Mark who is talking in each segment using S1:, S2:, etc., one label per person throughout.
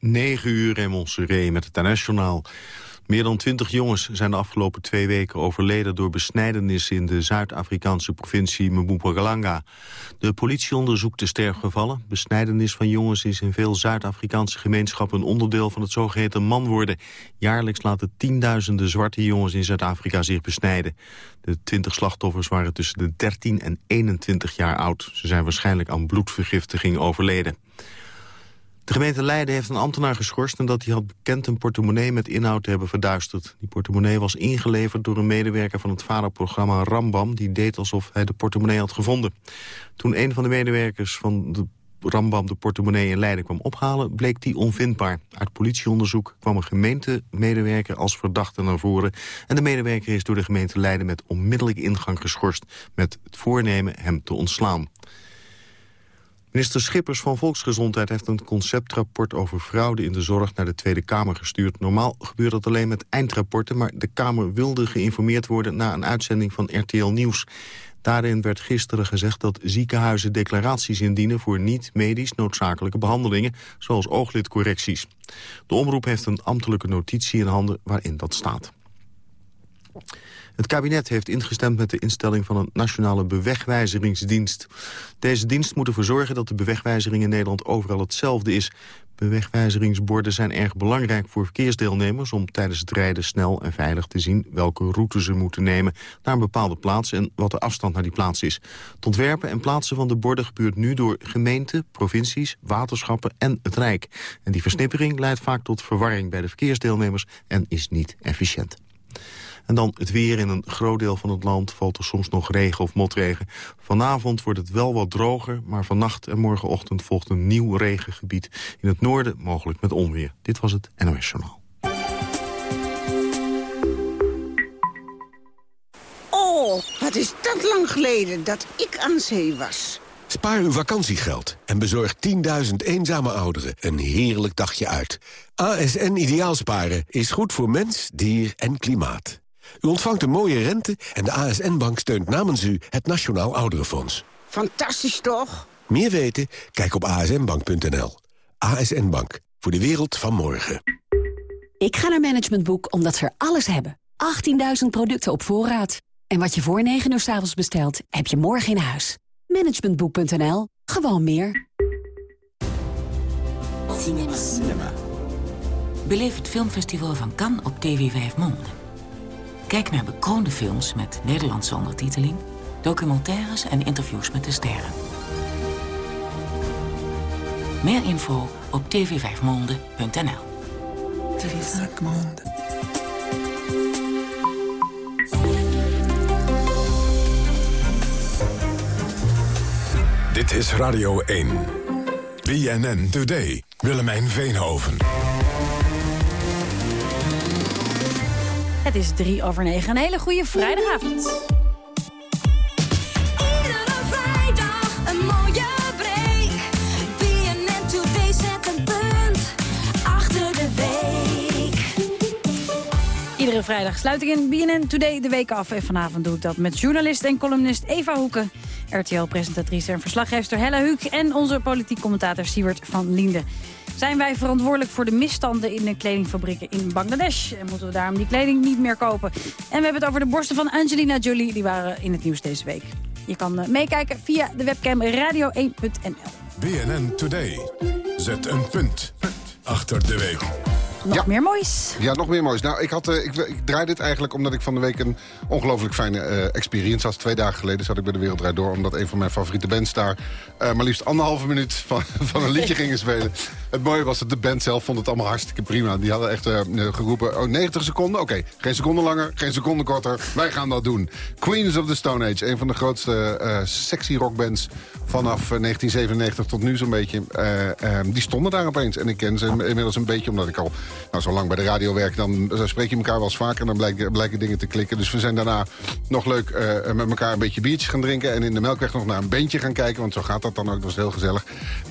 S1: 9 uur in Montserrat met het internationaal. Meer dan twintig jongens zijn de afgelopen twee weken overleden door besnijdenis in de Zuid-Afrikaanse provincie Mpumalanga. De politie onderzoekt de sterfgevallen. Besnijdenis van jongens is in veel Zuid-Afrikaanse gemeenschappen een onderdeel van het zogeheten man worden. Jaarlijks laten tienduizenden zwarte jongens in Zuid-Afrika zich besnijden. De twintig slachtoffers waren tussen de 13 en 21 jaar oud. Ze zijn waarschijnlijk aan bloedvergiftiging overleden. De gemeente Leiden heeft een ambtenaar geschorst... omdat hij had bekend een portemonnee met inhoud te hebben verduisterd. Die portemonnee was ingeleverd door een medewerker van het vaderprogramma Rambam... die deed alsof hij de portemonnee had gevonden. Toen een van de medewerkers van de Rambam de portemonnee in Leiden kwam ophalen... bleek die onvindbaar. Uit politieonderzoek kwam een gemeentemedewerker als verdachte naar voren... en de medewerker is door de gemeente Leiden met onmiddellijke ingang geschorst... met het voornemen hem te ontslaan. Minister Schippers van Volksgezondheid heeft een conceptrapport over fraude in de zorg naar de Tweede Kamer gestuurd. Normaal gebeurt dat alleen met eindrapporten, maar de Kamer wilde geïnformeerd worden na een uitzending van RTL Nieuws. Daarin werd gisteren gezegd dat ziekenhuizen declaraties indienen voor niet-medisch noodzakelijke behandelingen, zoals ooglidcorrecties. De omroep heeft een ambtelijke notitie in handen waarin dat staat. Het kabinet heeft ingestemd met de instelling van een nationale bewegwijzeringsdienst. Deze dienst moet ervoor zorgen dat de bewegwijzering in Nederland overal hetzelfde is. Bewegwijzeringsborden zijn erg belangrijk voor verkeersdeelnemers... om tijdens het rijden snel en veilig te zien welke route ze moeten nemen... naar een bepaalde plaats en wat de afstand naar die plaats is. Het ontwerpen en plaatsen van de borden gebeurt nu door gemeenten, provincies, waterschappen en het Rijk. En die versnippering leidt vaak tot verwarring bij de verkeersdeelnemers en is niet efficiënt. En dan het weer in een groot deel van het land valt er soms nog regen of motregen. Vanavond wordt het wel wat droger, maar vannacht en morgenochtend volgt een nieuw regengebied. In het noorden mogelijk met onweer. Dit was het NOS Journaal.
S2: Oh, wat is dat lang geleden dat ik aan zee was.
S3: Spaar uw vakantiegeld en bezorg 10.000 eenzame ouderen een heerlijk dagje uit. ASN Ideaalsparen is goed voor mens, dier en klimaat. U ontvangt een mooie rente en de ASN-bank steunt namens u het Nationaal Ouderenfonds.
S2: Fantastisch toch?
S3: Meer weten? Kijk op asnbank.nl. ASN Bank, voor de wereld van morgen.
S4: Ik ga naar Management Boek omdat ze er alles hebben. 18.000 producten op voorraad. En wat je voor 9 uur s avonds bestelt, heb je morgen in huis. Managementboek.nl. Gewoon meer.
S5: Cinema. Cinema. Beleef het filmfestival van Cannes op TV 5 Monde. Kijk naar bekroonde films met Nederlandse ondertiteling... documentaires en interviews met de sterren. Meer info op tv5monde.nl
S6: Dit is Radio 1. BNN Today. Willemijn Veenhoven.
S7: Het is drie over negen. Een hele goede vrijdagavond.
S8: Iedere vrijdag
S7: sluit ik in BNN Today de week af. En vanavond doe ik dat met journalist en columnist Eva Hoeken... RTL-presentatrice en verslaggever Hella Huuk... en onze politiek commentator Siewert van Linden. Zijn wij verantwoordelijk voor de misstanden in de kledingfabrieken in Bangladesh? En moeten we daarom die kleding niet meer kopen? En we hebben het over de borsten van Angelina Jolie. Die waren in het nieuws deze week. Je kan eh, meekijken via de webcam radio1.nl.
S6: BNN Today. Zet een punt achter de week.
S7: Nog
S9: Ja.
S7: meer moois.
S9: Ja, nog meer moois. Nou, ik, had, eh, ik, ik draai dit eigenlijk omdat ik van de week een ongelooflijk fijne eh, experience had. Twee dagen geleden zat ik bij de Wereldrijd Door... omdat een van mijn favoriete bands daar eh, maar liefst anderhalve minuut van, van een liedje gingen spelen. Het mooie was dat de band zelf vond het allemaal hartstikke prima. Die hadden echt geroepen, oh, 90 seconden? Oké, geen seconde langer, geen seconde korter. Wij gaan dat doen. Queens of the Stone Age, een van de grootste sexy rockbands... vanaf eh, 1997 tot nu zo'n beetje. eh, eh, die stonden daar opeens. En ik ken ze inmiddels een beetje, omdat ik al nou, zo lang bij de radio werk... dan eh, spreek je elkaar wel eens vaker en dan blijken, dingen te klikken. Dus we zijn daarna nog leuk eh, met elkaar een beetje biertjes gaan drinken... en in de Melkweg nog naar een bandje gaan kijken, want zo gaat dat dan ook. Dat was heel gezellig.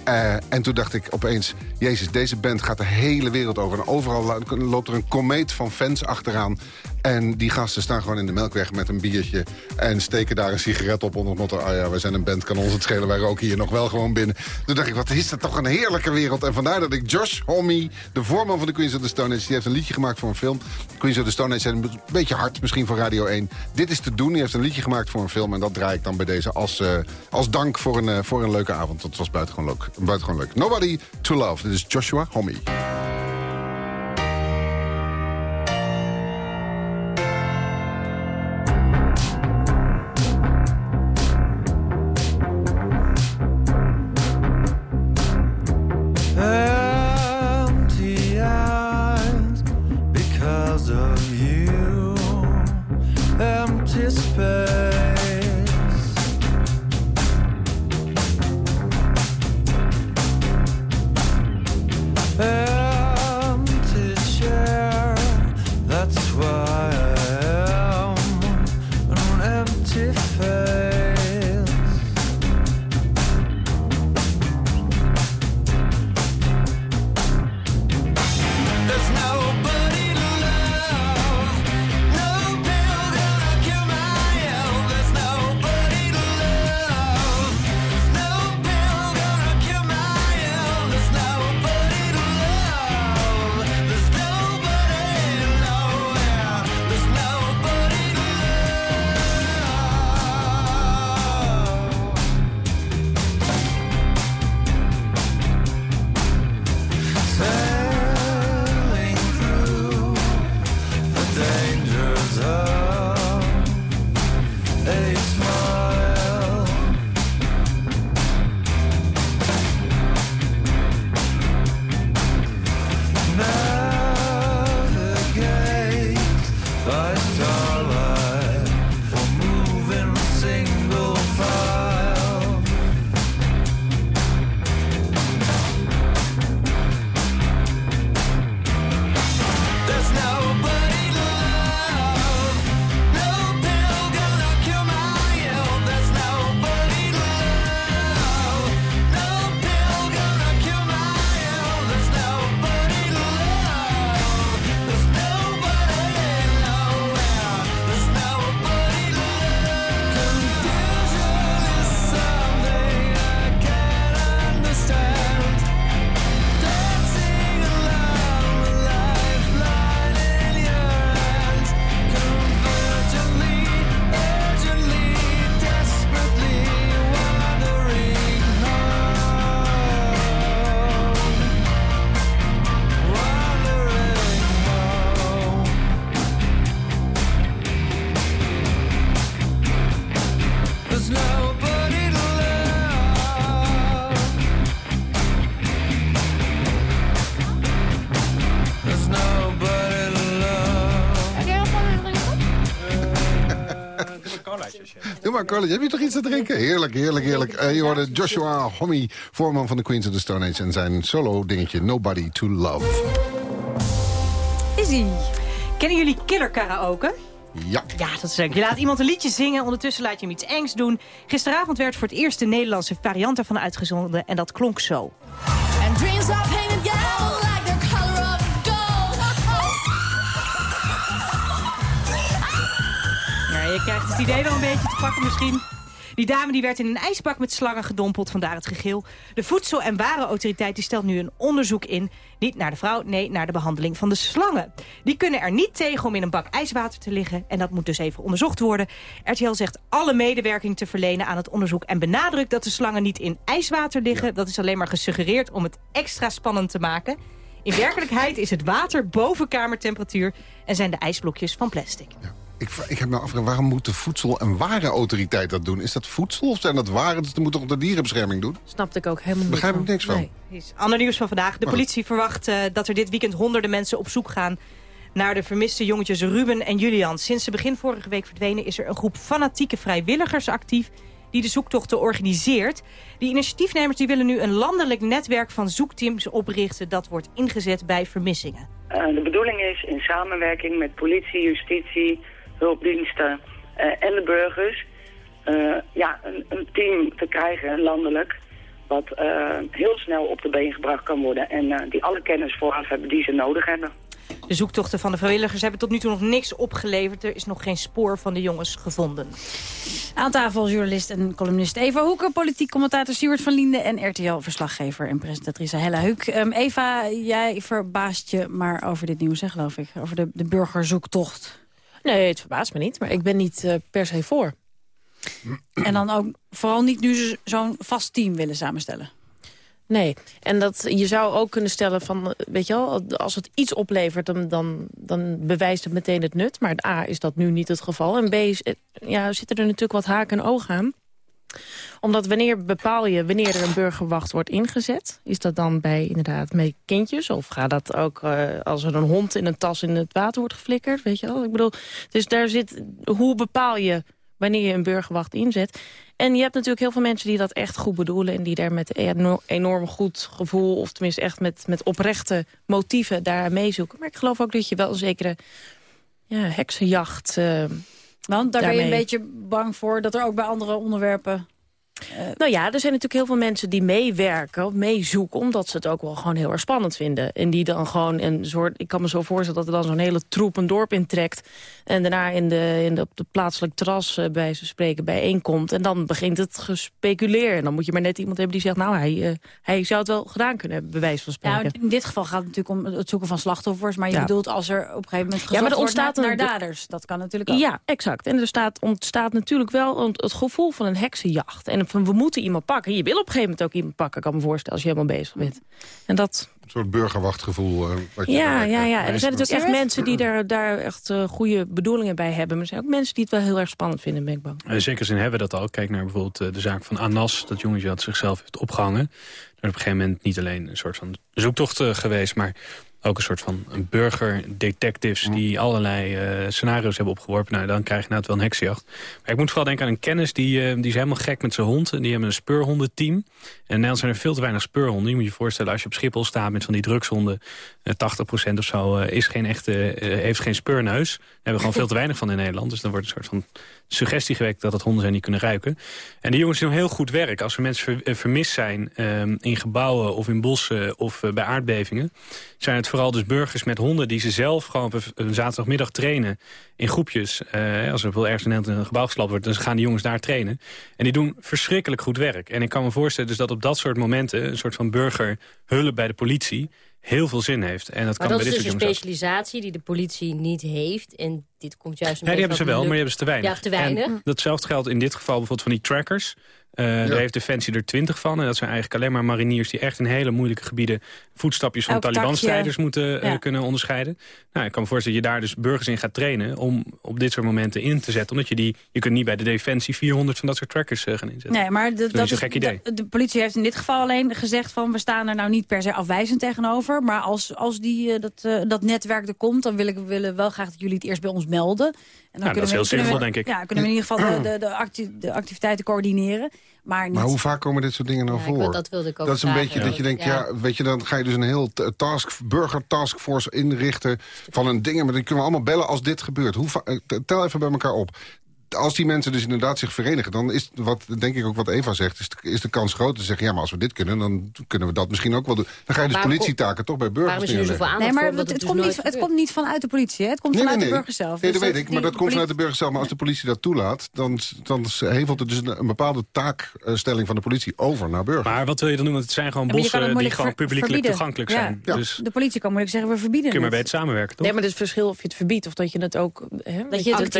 S9: Eh, en toen dacht ik opeens, jezus, deze band gaat de hele wereld over. En overal lo- loopt er een komeet van fans achteraan.
S10: En die gasten staan gewoon in de Melkweg met een biertje... en steken daar een sigaret op onder het motto... ah ja, we zijn een band, kan ons het schelen, wij roken hier nog wel gewoon binnen. Toen dacht ik, wat is dat toch een heerlijke wereld. En vandaar dat ik Josh Homme, de voorman van de Queens of the Stone Age... die heeft een liedje gemaakt voor een film. Queens of the Stone Age zijn een beetje hard, misschien voor Radio 1. Dit is te doen, die heeft een liedje gemaakt voor een film... en dat draai ik dan bij deze als, eh, als dank voor een, eh, voor een leuke avond. Dat was buitengewoon leuk. leuk. Nobody to Love, dit is Joshua Homme. paper maar, Carly, heb je toch iets te drinken? Heerlijk, heerlijk, heerlijk. Eh, je hoorde Joshua Homme, voorman van de Queens of the Stone Age... en zijn solo-dingetje Nobody to Love.
S11: Izzy. Kennen jullie killer karaoke?
S10: Ja.
S11: Ja, dat is leuk. Je laat iemand een liedje zingen, ondertussen laat je hem iets engs doen. Gisteravond werd voor het eerst de Nederlandse variant ervan uitgezonden en dat klonk zo. Je krijgt het idee wel een beetje te pakken misschien. Die dame die werd in een ijsbak met slangen gedompeld, vandaar het gegil. De Voedsel- en Warenautoriteit die stelt nu een onderzoek in. Niet naar de vrouw, nee, naar de behandeling van de slangen. Die kunnen er niet tegen om in een bak ijswater te liggen. En dat moet dus even onderzocht worden. RTL zegt alle medewerking te verlenen aan het onderzoek... en benadrukt dat de slangen niet in ijswater liggen. Dat is alleen maar gesuggereerd om het extra spannend te maken. In werkelijkheid is het water boven kamertemperatuur... en zijn de ijsblokjes van plastic.
S10: Ik, ik heb me afgevraagd, waarom moet de Voedsel- en Warenautoriteit dat doen? Is dat voedsel of zijn dat waren? Dus dat moet toch de dierenbescherming doen?
S12: Snapte ik ook helemaal niet.
S10: Begrijp ik niks van.
S12: Nee.
S11: Ander nieuws van vandaag. De politie verwacht eh, dat er dit weekend honderden mensen op zoek gaan... naar de vermiste jongetjes Ruben en Julian. Sinds ze begin vorige week verdwenen is er een groep fanatieke vrijwilligers actief... die de zoektochten organiseert. Die initiatiefnemers die willen nu een landelijk netwerk van zoekteams oprichten... dat wordt ingezet bij vermissingen.
S13: Eh, de bedoeling is in samenwerking met politie, justitie, hulpdiensten eh, en de burgers... eh, ja, een, een team te krijgen landelijk... wat eh, heel snel op de been gebracht kan worden... en eh, die alle kennis vooraf hebben die ze nodig hebben.
S11: De zoektochten van de vrijwilligers hebben tot nu toe nog niks opgeleverd. Er is nog geen spoor van de jongens gevonden.
S7: Aan tafel journalist en columnist Eva Hoeken... politiek commentator Stuart van Linden... en RTL-verslaggever en presentatrice Hella Huuk. Ehm, Eva, jij verbaast je maar over dit nieuws, hè, geloof ik. Over de, de burgerzoektocht.
S12: Nee, het verbaast me niet. Maar ik ben niet eh, per se voor.
S7: En dan ook vooral niet nu ze zo'n vast team willen samenstellen.
S12: Nee, en dat, je zou ook kunnen stellen van, weet je wel, als het iets oplevert, dan, dan, dan bewijst het meteen het nut. Maar A, is dat nu niet het geval. En B, is, eh, ja, zitten er natuurlijk wat haken en ogen aan. Omdat wanneer bepaal je wanneer er een burgerwacht wordt ingezet? Is dat dan bij inderdaad met kindjes? Of gaat dat ook eh, als er een hond in een tas in het water wordt geflikkerd? Weet je wel? Ik bedoel, dus daar zit, hoe bepaal je wanneer je een burgerwacht inzet? En je hebt natuurlijk heel veel mensen die dat echt goed bedoelen... en die daar met enorm goed gevoel... of tenminste echt met, met oprechte motieven daar meezoeken. Maar ik geloof ook dat je wel een zekere ja, heksenjacht... eh,
S7: Want daar ben je een beetje bang voor dat er ook bij andere onderwerpen...
S12: Nou ja, er zijn natuurlijk heel veel mensen die meewerken of meezoeken... omdat ze het ook wel gewoon heel erg spannend vinden. En die dan gewoon een soort... Ik kan me zo voorstellen dat er dan zo'n hele troep een dorp intrekt... en daarna in de, in de, op de plaatselijk terras eh, bij ze spreken bijeenkomt. En dan begint het gespeculeer. En dan moet je maar net iemand hebben die zegt... nou, hij, eh, hij zou het wel gedaan kunnen hebben, bij wijze van spreken.
S7: Nou, in dit geval gaat het natuurlijk om het zoeken van slachtoffers. Maar je
S12: Ja.
S7: bedoelt als er op een gegeven moment
S12: Ja, maar er
S7: naar,
S12: ontstaat
S7: naar
S12: een-
S7: daders. Dat kan natuurlijk ook.
S12: Ja, exact. En er staat, ontstaat natuurlijk wel het gevoel van een heksenjacht. En van we moeten iemand pakken. Je wil op een gegeven moment ook iemand pakken, kan me voorstellen, als je helemaal bezig bent. En dat,
S9: soort burgerwachtgevoel. eh, wat je
S12: ja,
S9: daar,
S12: ja,
S9: eh,
S12: ja. En er zijn natuurlijk echt mensen die daar, daar echt eh, goede bedoelingen bij hebben. Maar er zijn ook mensen die het wel heel erg spannend vinden, ben ik bang.
S14: In zekere zin hebben we dat al. Kijk naar bijvoorbeeld de zaak van Anas. Dat jongetje dat zichzelf heeft opgehangen. Er is op een gegeven moment niet alleen een soort van zoektocht geweest... maar ook een soort van burgerdetectives... die allerlei eh, scenario's hebben opgeworpen. Nou, dan krijg je nou wel een heksenjacht. Maar ik moet vooral denken aan een kennis... die, eh, die is helemaal gek met zijn hond. En die hebben een speurhondenteam. En in Nederland zijn er veel te weinig speurhonden. Je moet je voorstellen, als je op Schiphol staat met van die drugshonden... eh, 80% of zo eh, is geen echte, eh, heeft geen speurneus. Daar hebben we gewoon veel te weinig van in Nederland. Dus dan wordt een soort van suggestie gewekt dat het honden zijn die kunnen ruiken. En die jongens doen heel goed werk. Als er mensen eh, vermist zijn ehm, in gebouwen of in bossen of eh, bij aardbevingen... zijn het vooral dus burgers met honden die ze zelf gewoon op een- zaterdagmiddag trainen in groepjes. Eh, als er wel ergens in een gebouw geslapt wordt, dan gaan die jongens daar trainen. En die doen verschrikkelijk goed werk. En ik kan me voorstellen dus dat op dat soort momenten... een soort van burgerhulp bij de politie heel veel zin heeft. En dat
S15: Maar
S14: kan
S15: dat
S14: bij
S15: is
S14: dit
S15: dus een specialisatie die de politie niet heeft. En dit komt juist een
S14: Nee, die hebben ze wel, maar die hebben ze te weinig.
S15: Ja, te weinig.
S14: En datzelfde geldt in dit geval bijvoorbeeld van die trackers. Eh, Daar heeft Defensie er twintig van. En dat zijn eigenlijk alleen maar mariniers die echt in hele moeilijke gebieden... voetstapjes van Taliban-strijders moeten eh,
S7: Ja.
S14: kunnen onderscheiden. Nou, ik kan me voorstellen dat je daar dus burgers in gaat trainen... om op dit soort momenten in te zetten. Omdat je die... Je kunt niet bij de Defensie 400 van dat soort trackers eh, gaan inzetten.
S7: Nee, maar de,
S14: Dat is zo'n gek idee.
S7: De, de politie heeft in dit geval alleen gezegd van... we staan er nou niet per se afwijzend tegenover. Maar als, als die, dat, dat netwerk er komt... dan willen we willen wel graag dat jullie het eerst bij ons melden. En dan
S14: Ja, dat is
S7: we-
S14: heel
S7: kunnen we-
S14: zinvol, denk ik.
S7: Ja, kunnen we in ieder geval de, de, de, acti- de activiteiten coördineren. Maar, niet,
S9: Maar hoe vaak komen dit soort dingen nou
S15: Ja,
S9: voor?
S15: dat wilde ik ook
S9: Dat is een
S15: vragen.
S9: beetje dat je denkt,
S15: Ja.
S9: ja. weet je, dan ga je dus een heel task, burger taskforce inrichten van een dingen, maar die kunnen we allemaal bellen als dit gebeurt. Hoe eh, tel even bij elkaar op. Als die mensen dus inderdaad zich verenigen, dan is wat denk ik ook wat Eva zegt, is de, is de kans groot te zeggen, ja, maar als we dit kunnen, dan kunnen we dat misschien ook wel doen. Dan ga je dus
S15: Waarom-
S9: politietaken toch bij burgers
S15: waarom is er nu
S9: neerleggen.
S7: nee, maar
S15: voor?
S7: het,
S15: dus
S7: komt niet, het komt niet vanuit de politie. Hè? Het komt
S9: Nee,
S7: vanuit
S9: nee,
S7: de
S9: nee.
S7: burgers zelf.
S9: Nee,
S7: Dus
S9: dat weet ik, maar dat komt vanuit de burgers zelf. Maar als de politie dat toelaat, dan, dan hevelt het dus een, een bepaalde taakstelling van de politie over naar burgers.
S14: Maar wat wil je dan doen? Want het zijn gewoon bossen die gewoon publiekelijk
S7: verbieden.
S14: toegankelijk
S7: Ja.
S14: zijn. Dus
S7: De politie kan moeilijk zeggen, we verbieden
S14: kun je maar bij
S7: het.
S14: samenwerken, toch?
S12: Nee, maar het is verschil of je het verbiedt of dat je het ook... Hè,
S15: Dat je, het,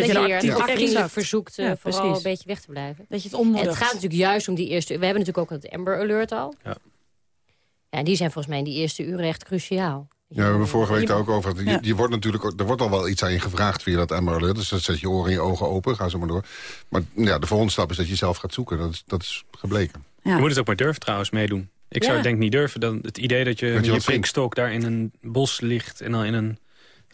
S12: actief-.
S15: Verzoekt eh,
S12: Ja,
S15: vooral
S12: precies.
S15: een beetje weg te blijven.
S7: Dat je het
S15: En
S7: onmoedigt.
S15: het gaat natuurlijk juist om die eerste... We hebben natuurlijk ook het Amber Alert al.
S14: Ja.
S15: Ja, en die zijn volgens mij in die eerste uren echt cruciaal.
S9: Ja, we hebben vorige week daar ook over. Je,
S7: Ja.
S9: je wordt natuurlijk, ook- er wordt al wel iets aan je gevraagd via dat Amber Alert. Dus dan zet je oren en je ogen open, ga zo maar door. Maar ja, de volgende stap is dat je zelf gaat zoeken. Dat is, dat is gebleken.
S7: Ja.
S14: Je moet het ook maar durven trouwens meedoen. Ik zou het denk niet durven. Dan het idee dat je
S9: je
S14: met je prikstok daar in een bos ligt en dan in een...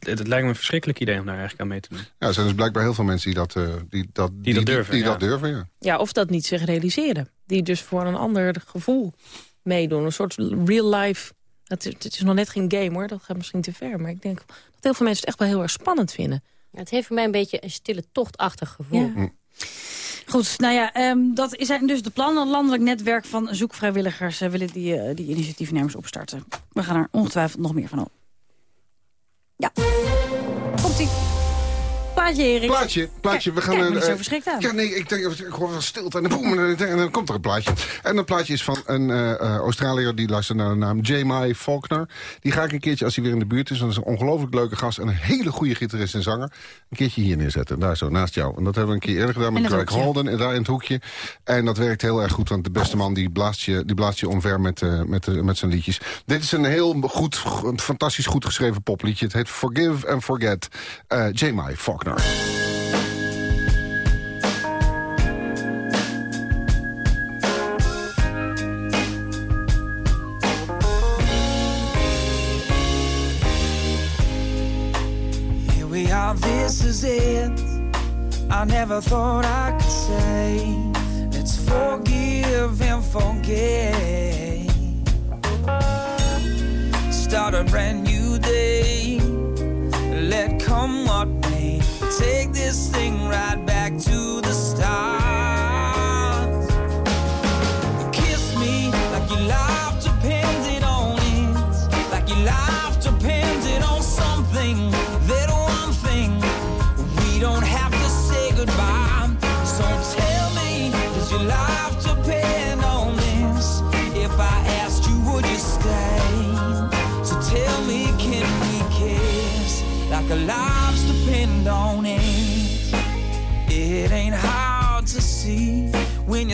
S14: Het, het lijkt me een verschrikkelijk idee om daar eigenlijk aan mee te doen.
S9: Ja, er zijn dus blijkbaar heel veel mensen die dat, eh, die, dat,
S14: Die dat durven,
S9: Die,
S14: ja.
S9: dat durven, ja.
S12: Ja, of dat niet zich realiseren. Die dus voor een ander gevoel meedoen. Een soort real life... Het is, het is nog net geen game hoor, dat gaat misschien te ver. Maar ik denk dat heel veel mensen het echt wel heel erg spannend vinden.
S15: Ja, Het heeft voor mij een beetje een stille tochtachtig gevoel.
S7: Ja. Goed, nou ja, ehm, dat zijn dus de plannen. Een landelijk netwerk van zoekvrijwilligers eh, willen die, eh, die initiatiefnemers opstarten. We gaan er ongetwijfeld nog meer van op. Ja. Komt-ie. Plaatje, Erik.
S9: Plaatje, plaatje. We gaan...
S7: Kijk, maar niet zo
S9: eh,
S7: verschrikt aan.
S9: Ja, nee, ik, denk, ik hoor wel stilte en, boem, en, dan- en dan komt er een plaatje. En dat plaatje is van een eh, Australiër die luistert naar de naam J.M.I. Faulkner. Die ga ik een keertje, als hij weer in de buurt is... want dat is een ongelooflijk leuke gast en een hele goede gitarist en zanger... een keertje hier neerzetten, daar zo, naast jou. En dat hebben we een keer eerder gedaan met Greg. Holden... en daar in het hoekje. En dat werkt heel erg goed, want de beste man die blaast je, die blaast je omver met, met, met zijn liedjes. Dit is een heel goed, een fantastisch goed geschreven popliedje. Het heet Forgive and Forget. J.M.I. Faulkner.
S10: Here we are, this is it. I never thought I could say, let's forgive and forget. Start a brand new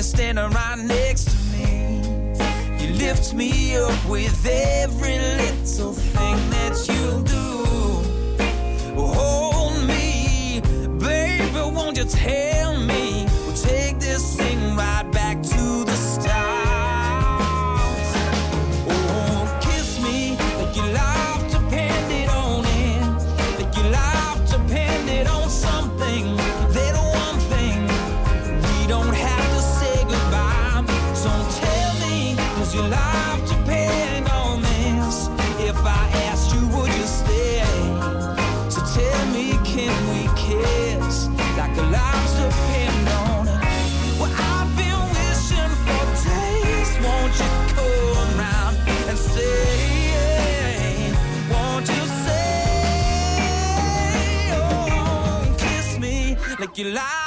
S10: standing right next to me. You lift me up with every little thing that you do. Hold me, baby, won't you tell me? Me like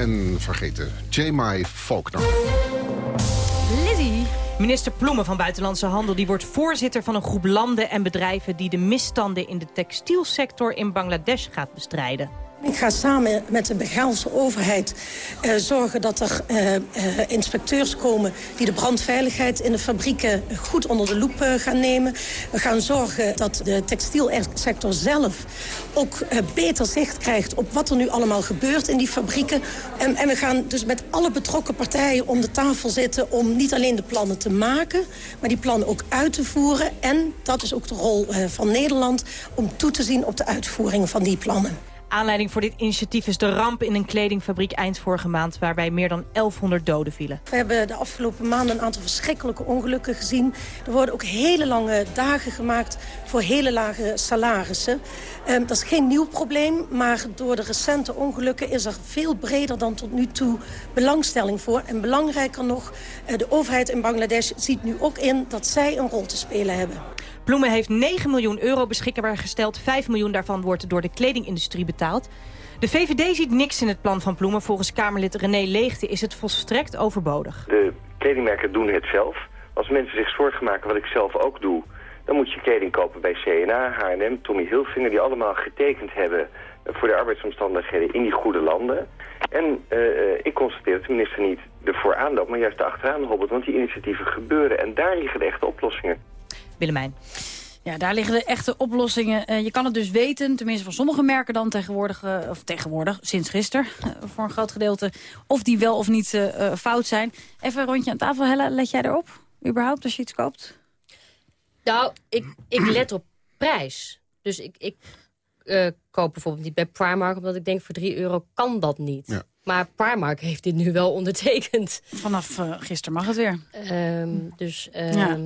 S9: en vergeten. J.M.I. Faulkner.
S11: Lizzie. Minister Ploemen van Buitenlandse Handel die wordt voorzitter van een groep landen en bedrijven... die de misstanden in de textielsector in Bangladesh gaat bestrijden.
S16: Ik ga samen met de Bengaalse overheid eh, zorgen dat er eh, eh, inspecteurs komen... die de brandveiligheid in de fabrieken goed onder de loep gaan nemen. We gaan zorgen dat de textielsector zelf ook beter zicht krijgt... op wat er nu allemaal gebeurt in die fabrieken. En, en we gaan dus met alle betrokken partijen om de tafel zitten... om niet alleen de plannen te maken, maar die plannen ook uit te voeren. En dat is ook de rol van Nederland om toe te zien op de uitvoering van die plannen.
S11: Aanleiding voor dit initiatief is de ramp in een kledingfabriek eind vorige maand... waarbij meer dan 1100 doden vielen.
S16: We hebben de afgelopen maanden een aantal verschrikkelijke ongelukken gezien. Er worden ook hele lange dagen gemaakt voor hele lage salarissen. Ehm, dat is geen nieuw probleem, maar door de recente ongelukken... is er veel breder dan tot nu toe belangstelling voor. En belangrijker nog, eh, de overheid in Bangladesh ziet nu ook in... dat zij een rol te spelen hebben.
S11: Ploemen heeft 9 miljoen euro beschikbaar gesteld. 5 miljoen daarvan wordt door de kledingindustrie betaald. De VVD ziet niks in het plan van Ploemen. Volgens Kamerlid René Leegte is het volstrekt overbodig.
S17: De kledingmerken doen het zelf. Als mensen zich zorgen maken wat ik zelf ook doe... dan moet je kleding kopen bij CNA, H&M, Tommy Hilfiger... die allemaal getekend hebben voor de arbeidsomstandigheden in die goede landen. En eh, ik constateer dat de minister niet ervoor aanloopt, maar juist achteraan hobbelt. Want die initiatieven gebeuren en daar liggen de echte oplossingen.
S7: Willemijn. Ja, daar liggen de echte oplossingen. Eh, je kan het dus weten, tenminste van sommige merken dan tegenwoordig... eh, of tegenwoordig, sinds gisteren, eh, voor een groot gedeelte... of die wel of niet fout zijn. Even een rondje aan tafel, Hella, let jij erop? Überhaupt, als je iets koopt?
S15: Nou, ik, ik let op prijs. Dus ik, ik eh, koop bijvoorbeeld niet bij Primark... omdat ik denk voor 3 euro kan dat niet. Maar Primark heeft dit nu wel ondertekend.
S7: Vanaf uh, gisteren mag het weer.
S15: Ehm, dus...
S7: Ja.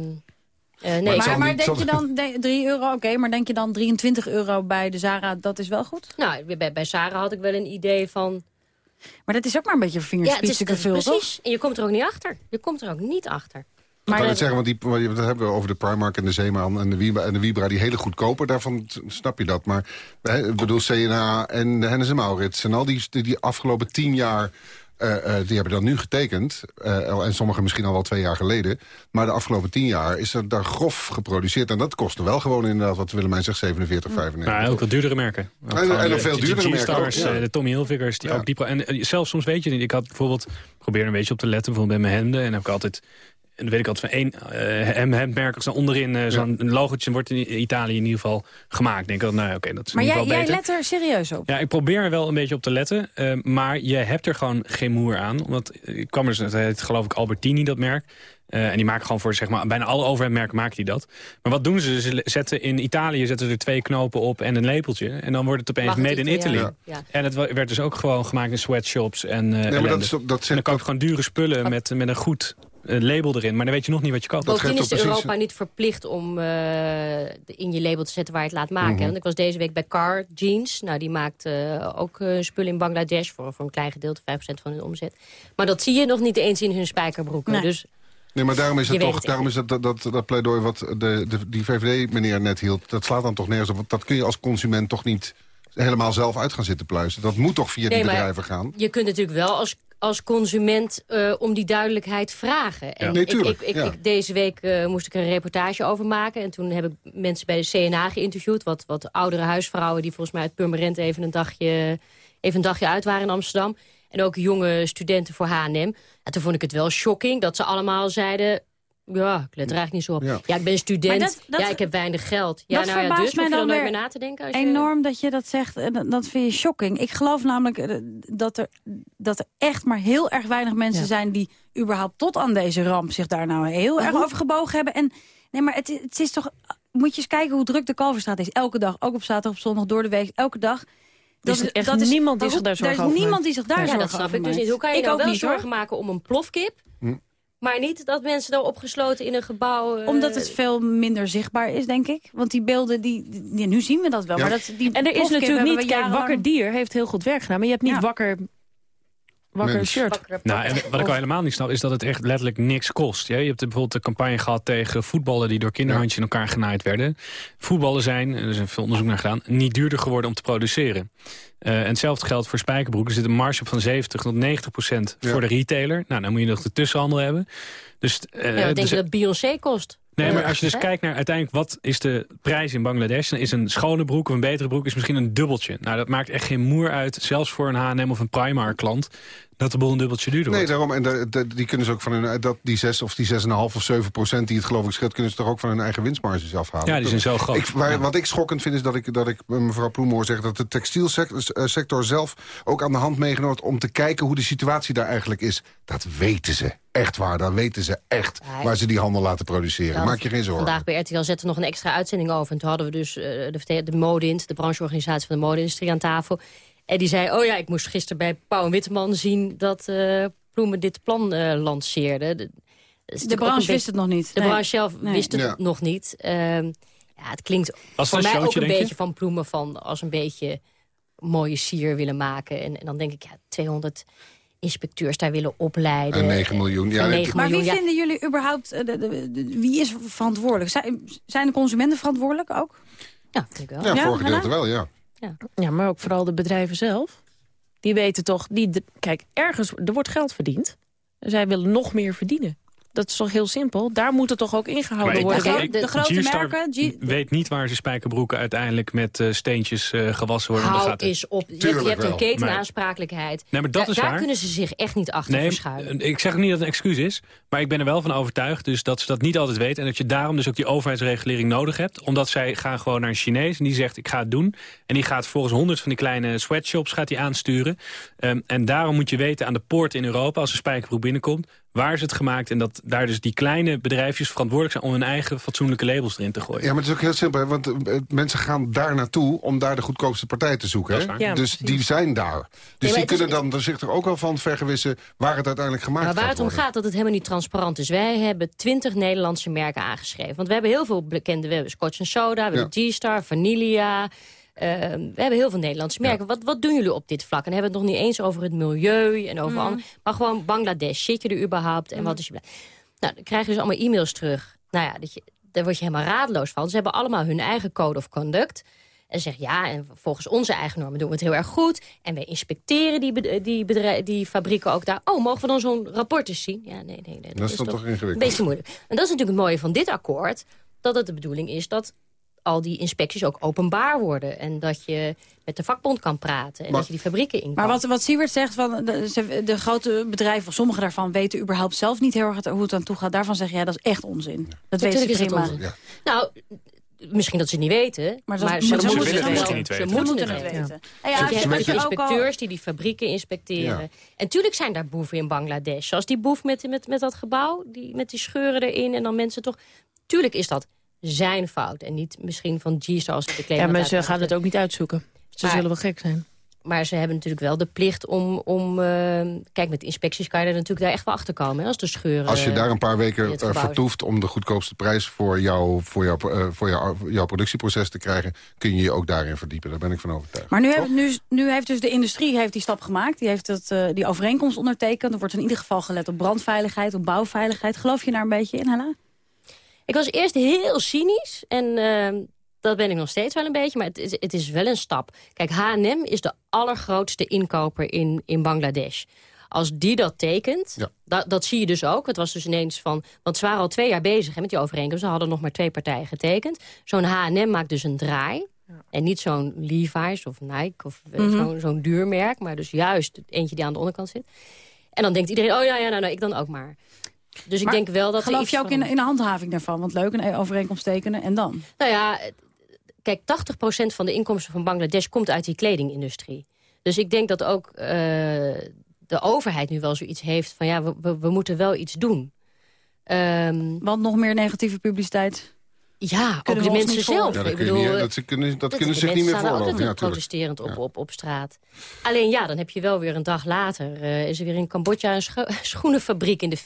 S15: Eh, nee,
S7: maar, denk
S15: zal-
S7: je dan, de- 3 euro, oké, maar denk je dan 23 euro bij de Zara, dat is wel goed?
S15: Nou, bij, bij Sarah had ik wel een idee van...
S7: Maar dat is ook maar een beetje
S15: Ja, het is,
S7: vingerspitsen
S15: dat is
S7: gevuld, toch?
S15: precies. En je komt er ook niet achter. Je komt er ook niet achter.
S9: Maar ik kan het zeggen, want die, dat hebben we over de Primark en de Zeeman en de Wiebra, en de Wiebra die hele goedkoper. Daarvan snap je dat. Maar hè, ik bedoel, CNA en de Hennis en Maurits en al die, die, die afgelopen tien jaar... eh, eh, die hebben dan nu getekend. eh, en sommigen misschien al wel twee jaar geleden. Maar de afgelopen tien jaar is er daar grof geproduceerd. En dat kostte wel gewoon inderdaad, wat Willemijn zegt, 47,95.
S14: Maar ook wel duurdere merken. Ook
S9: En- en nog veel
S14: de
S9: duurdere merken ja.
S14: eh, De Tommy Hilfigers, die ook die... En zelfs soms weet je niet. Ik had bijvoorbeeld... probeer een beetje op te letten, bijvoorbeeld bij mijn hemden. En dan heb ik altijd... En dan weet ik altijd van één eh, hem- dan onderin eh, zo'n logotje wordt in Italië in ieder geval gemaakt. Denk ik, nou oké, dat is
S7: Maar
S14: in
S7: jij,
S14: ieder geval
S7: jij
S14: beter.
S7: let er serieus op.
S14: Ja, ik probeer er wel een beetje op te letten. eh, maar je hebt er gewoon geen moer aan. Omdat, ik kwam er, dus- het heet geloof ik Albertini, dat merk. Eh, en die maken gewoon voor, zeg maar, bijna alle overhemdmerken maken die dat. Maar wat doen ze? Ze zetten in Italië zetten ze er twee knopen op en een lepeltje. En dan wordt het opeens made in? Italy.
S15: Ja.
S14: En het werd dus ook gewoon gemaakt in sweatshops en uh,
S9: maar dat is dat
S14: En dan koop je gewoon dure spullen met, met een goed label erin. Maar dan weet je nog niet wat je koopt.
S15: Bovendien is Europa niet verplicht om eh, in je label te zetten waar je het laat maken.
S14: Mhm.
S15: Want ik was deze week bij Car Jeans. Nou, die maakt eh, ook eh, spullen in Bangladesh voor, voor een klein gedeelte, 5% van hun omzet. Maar dat zie je nog niet eens in hun spijkerbroeken.
S9: Nee.
S15: Dus
S9: Nee, maar daarom is het toch,
S15: het
S9: daarom is het, dat, dat, dat pleidooi wat de, de, die VVD-meneer net hield... dat slaat dan toch nergens op. Want dat kun je als consument toch niet helemaal zelf uit gaan zitten pluizen. Dat moet toch via
S15: Nee,
S9: die bedrijven gaan?
S15: je kunt natuurlijk wel als, als consument eh, om die duidelijkheid vragen. En
S9: Nee,
S15: ik,
S9: tuurlijk,
S15: ik, ik,
S9: ja.
S15: ik- deze week eh, moest ik een reportage over maken. En toen heb ik mensen bij de CNA geïnterviewd. Wat, wat oudere huisvrouwen die volgens mij uit Purmerend even een dagje, even een dagje uit waren in Amsterdam. En ook jonge studenten voor H&M. En toen vond ik het wel shocking dat ze allemaal zeiden... Ja, ik let er eigenlijk niet zo op. Ja,
S7: Ja.
S15: ik ben student.
S7: Maar dat- dat-
S15: ja, ik heb weinig geld. Ja,
S7: dat
S15: nou ja, dus
S7: mij dan
S15: dan nooit
S7: weer
S15: meer na te denken. Als je...
S7: Enorm dat je dat zegt, en dat- dat vind je shocking. Ik geloof namelijk eh, dat er, dat er echt maar heel erg weinig mensen zijn... die überhaupt tot aan deze ramp zich daar nou heel erg over gebogen hebben. En nee, maar het, het is toch... Moet je eens kijken hoe druk de Kalverstraat is. Elke dag, ook op zaterdag, op zondag, door de week, elke dag.
S12: is echt niemand die zich daar zorgen
S7: Er
S12: over
S7: is niemand
S12: maakt.
S7: die zich daar
S15: ja,
S7: zorgen
S15: dat snap
S7: over
S15: ik dus
S7: maakt.
S15: niet. Hoe kan je
S7: ik
S15: nou
S7: ook
S15: wel
S7: niet, hoor.
S15: zorgen maken om een plofkip... maar niet dat mensen daar opgesloten in een gebouw... eh,
S7: Omdat het veel minder zichtbaar is, denk ik. Want die beelden, die, die- nu zien we dat wel. Maar dat, die
S12: En er is natuurlijk niet... Kijk,
S7: jarenlang-
S12: Wakker Dier heeft heel goed werk gedaan. Maar je hebt niet
S7: Ja.
S12: Wakker... Wakker
S14: Mens.
S12: shirt.
S14: Nou, en wat ik al helemaal niet snap, is dat het echt letterlijk niks kost. Ja, je hebt bijvoorbeeld de campagne gehad tegen voetballen... die door kinderhandjes in elkaar genaaid werden. Voetballen zijn, er is een veel onderzoek naar gedaan... niet duurder geworden om te produceren. Eh, en hetzelfde geldt voor spijkerbroeken. Er zit een marge op van 70 tot 90 procent voor de retailer. Nou, dan moet je nog de tussenhandel hebben. Dus, eh,
S15: Ja, wat denk
S14: dus-
S15: je dat Beyoncé kost?
S14: Nee, maar als je dus kijkt naar uiteindelijk wat is de prijs in Bangladesh... dan is een schone broek of een betere broek is misschien een dubbeltje. Nou, dat maakt echt geen moer uit, zelfs voor een H&M of een Primark klant... dat de boel een dubbeltje duurder
S9: Nee, daarom. En de, de- die kunnen ze ook van hun, dat, die 6 of die 6,5 of 7 procent die het geloof ik scheelt... kunnen ze toch ook van hun eigen winstmarges afhalen.
S14: Ja, die zijn zo groot.
S9: Ik, waar, Wat ik schokkend vind is dat ik, dat ik eh, mevrouw Ploemoor zeg... dat de textielsector zelf ook aan de hand meegenomen wordt... om te kijken hoe de situatie daar eigenlijk is. Dat weten ze. Echt waar, dat weten ze echt. Waar ze die handel laten produceren.
S15: Ja,
S9: Maak je geen zorgen.
S15: Vandaag bij RTL zetten nog een extra uitzending over. En toen hadden we dus eh, de, de Modint, de brancheorganisatie van de mode-industrie aan tafel. En die zei, oh ja, ik moest gisteren bij Pauw en Witteman zien... dat eh Ploemen dit plan eh, lanceerde. De,
S7: branche
S15: beetje-
S7: wist het nog niet.
S15: De
S7: Nee.
S15: branche zelf
S7: Nee.
S15: wist het
S9: Ja.
S15: nog niet. Ehm, ja, het klinkt
S14: Was
S15: voor mij ook een
S14: denk je?
S15: beetje van Ploemen... Van als een beetje mooie sier willen maken. En, en dan denk ik, ja, 200 inspecteurs daar willen opleiden.
S9: En 9 miljoen. Ja,
S15: En
S9: nee,
S15: 9
S7: Maar wie
S15: miljoen, ja.
S7: vinden jullie überhaupt... eh, de- de- de- wie is verantwoordelijk? Zijn, zijn de consumenten verantwoordelijk ook?
S15: Ja, vind ik wel.
S9: Ja, voor gedeelte wel, ja.
S12: Ja, maar ook vooral de bedrijven zelf. Die weten toch... Die, kijk, ergens, er wordt geld verdiend. Zij willen nog meer verdienen. Dat is toch heel simpel? Daar moet het toch ook ingehouden
S14: ik-
S12: worden?
S14: ik- ik- G-Star weet niet waar zijn spijkerbroeken uiteindelijk met eh, steentjes eh, gewassen worden.
S15: Hou
S14: gaat het-
S15: eens op. Je hebt, je hebt een
S14: Maar-
S15: ketenaansprakelijkheid.
S14: Nee, maar dat
S15: Da-
S14: is
S15: daar
S14: waar.
S15: kunnen ze zich echt niet achter
S14: Nee,
S15: verschuilen.
S14: ik zeg ook niet dat het een excuus is. Maar ik ben er wel van overtuigd dus dat ze dat niet altijd weten. En dat je daarom dus ook die overheidsregulering nodig hebt. Omdat zij gaan gewoon naar een Chinees en die zegt ik ga het doen. En die gaat volgens honderd van die kleine sweatshops gaat die aansturen. Ehm, en daarom moet je weten aan de poort in Europa als een spijkerbroek binnenkomt. Waar is het gemaakt en dat daar dus die kleine bedrijfjes verantwoordelijk zijn... om hun eigen fatsoenlijke labels erin te gooien.
S9: Ja, maar het is ook heel simpel, hè, want eh, mensen gaan daar naartoe om daar de goedkoopste partij te zoeken. Hè?
S14: Ja,
S9: dus die zijn daar. Dus die
S15: is-
S9: kunnen dan er zich er ook wel van vergewissen waar het uiteindelijk gemaakt
S15: Maar waar
S9: gaat
S15: het om
S9: worden.
S15: gaat, dat het helemaal niet transparant is. Wij hebben twintig Nederlandse merken aangeschreven. Want we hebben heel veel bekende... We hebben Scotch Soda, we hebben G-Star, Vanilla... eh, we hebben heel veel Nederlandse merken. Wat, wat doen jullie op dit vlak? En dan hebben we het nog niet eens over het milieu en over... Ander- maar gewoon Bangladesh, zit je er überhaupt? En wat is je... blij- Nou, dan krijg je dus allemaal e-mails terug. Nou ja, dat je, daar word je helemaal radeloos van. Ze hebben allemaal hun eigen code of conduct... En zegt ja, en volgens onze eigen normen doen we het heel erg goed. En wij inspecteren die, die, die fabrieken ook daar. Oh, mogen we dan zo'n rapport eens zien? Ja, nee, nee, nee.
S9: Dat is dan toch ingewikkeld.
S15: Een beetje moeilijk. En dat is natuurlijk het mooie van dit akkoord. Dat het de bedoeling is dat al die inspecties ook openbaar worden. En dat je met de vakbond kan praten. En
S7: Maar-
S15: dat je die fabrieken in kan.
S7: Maar wat, wat Siewert zegt, van de, ze- de grote bedrijven, of sommige daarvan, weten überhaupt zelf niet heel erg hoe het aan toe gaat. Daarvan zeg je, ja, dat is echt onzin. Dat weten ze
S15: is het
S7: prima.
S15: Nou, misschien dat ze het niet weten. Maar,
S7: dat-
S15: ze,
S7: maar ze
S15: moeten
S7: willen
S15: het
S7: het
S15: wel.
S7: misschien niet weten.
S15: Ze moeten
S7: Ze
S15: het weten.
S7: weten. Ja,
S15: Want je hebt
S7: je
S15: inspecteurs die die fabrieken inspecteren.
S7: Ja.
S15: En tuurlijk zijn daar boeven in Bangladesh. Zoals die boef met, met, met dat gebouw, die, met die scheuren erin. En dan mensen toch... Tuurlijk is dat zijn fout. En niet misschien van G-Star als ze de
S12: Ja,
S15: kleding
S12: maar ze gaan het ook niet uitzoeken. Ze
S15: Maar-
S12: zullen wel gek zijn.
S15: maar ze hebben natuurlijk wel de plicht om... om eh, kijk, met inspecties kan je er natuurlijk daar echt wel achter komen. Hè, als de scheuren...
S9: Als je daar een paar weken eh, vertoeft om de goedkoopste prijs voor, jou, voor, jou, eh, voor jou, jouw productieproces te krijgen, kun je je ook daarin verdiepen. Daar ben ik van overtuigd.
S7: Maar nu, heeft, nu, nu heeft dus de industrie heeft die stap gemaakt. Die heeft het, eh, die overeenkomst ondertekend. Er wordt in ieder geval gelet op brandveiligheid, op bouwveiligheid. Geloof je daar een beetje in, Hella?
S15: Ik was eerst heel cynisch en ehm, dat ben ik nog steeds wel een beetje. Maar het is, het is wel een stap. Kijk, H&M is de allergrootste inkoper in, in Bangladesh. Als die dat tekent, dat, dat zie je dus ook. Het was dus ineens van... Want ze waren al twee jaar bezig hè, met die overeenkomst. Ze hadden nog maar twee partijen getekend. Zo'n H&M maakt dus een draai. En niet zo'n Levi's of Nike of
S7: Mhm.
S15: zo'n zo'n duur merk. Maar dus juist eentje die aan de onderkant zit. En dan denkt iedereen, oh ja, ja nou, nou ik dan ook maar. Dus ik
S7: Maar
S15: denk wel dat er
S7: Geloof
S15: iets
S7: je ook
S15: van-
S7: in, in de handhaving daarvan? Want leuk, een overeenkomst tekenen en dan?
S15: Nou ja, kijk, 80% van de inkomsten van Bangladesh komt uit die kledingindustrie. Dus ik denk dat ook eh, de overheid nu wel zoiets heeft van... ja, we, we, we moeten wel iets doen. Ehm,
S7: Want nog meer negatieve publiciteit?
S15: Ja, ook de mensen zelf.
S9: Ja, dat
S15: ik bedoel,
S9: niet- dat ze kunnen- dat
S15: de
S9: kunnen ze zich niet meer
S15: staan
S9: veroorloven.
S15: altijd
S9: Ja, tuurlijk.
S15: protesterend op, op, op straat. Alleen ja, dan heb je wel weer een dag later... eh, is er weer in Cambodja een scho- schoenenfabriek in de...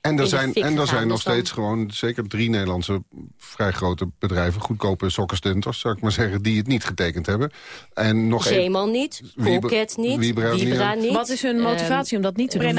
S9: En er zijn, en er zijn nog
S15: Dus dan-
S9: steeds gewoon zeker drie Nederlandse vrij grote bedrijven... goedkope sokkenstunters, zou ik maar zeggen, die het niet getekend hebben. En nog één-
S15: Zeeman niet, Coolcat niet. Vibra niet.
S12: Wat is hun
S15: ehm,
S12: motivatie om dat niet te doen?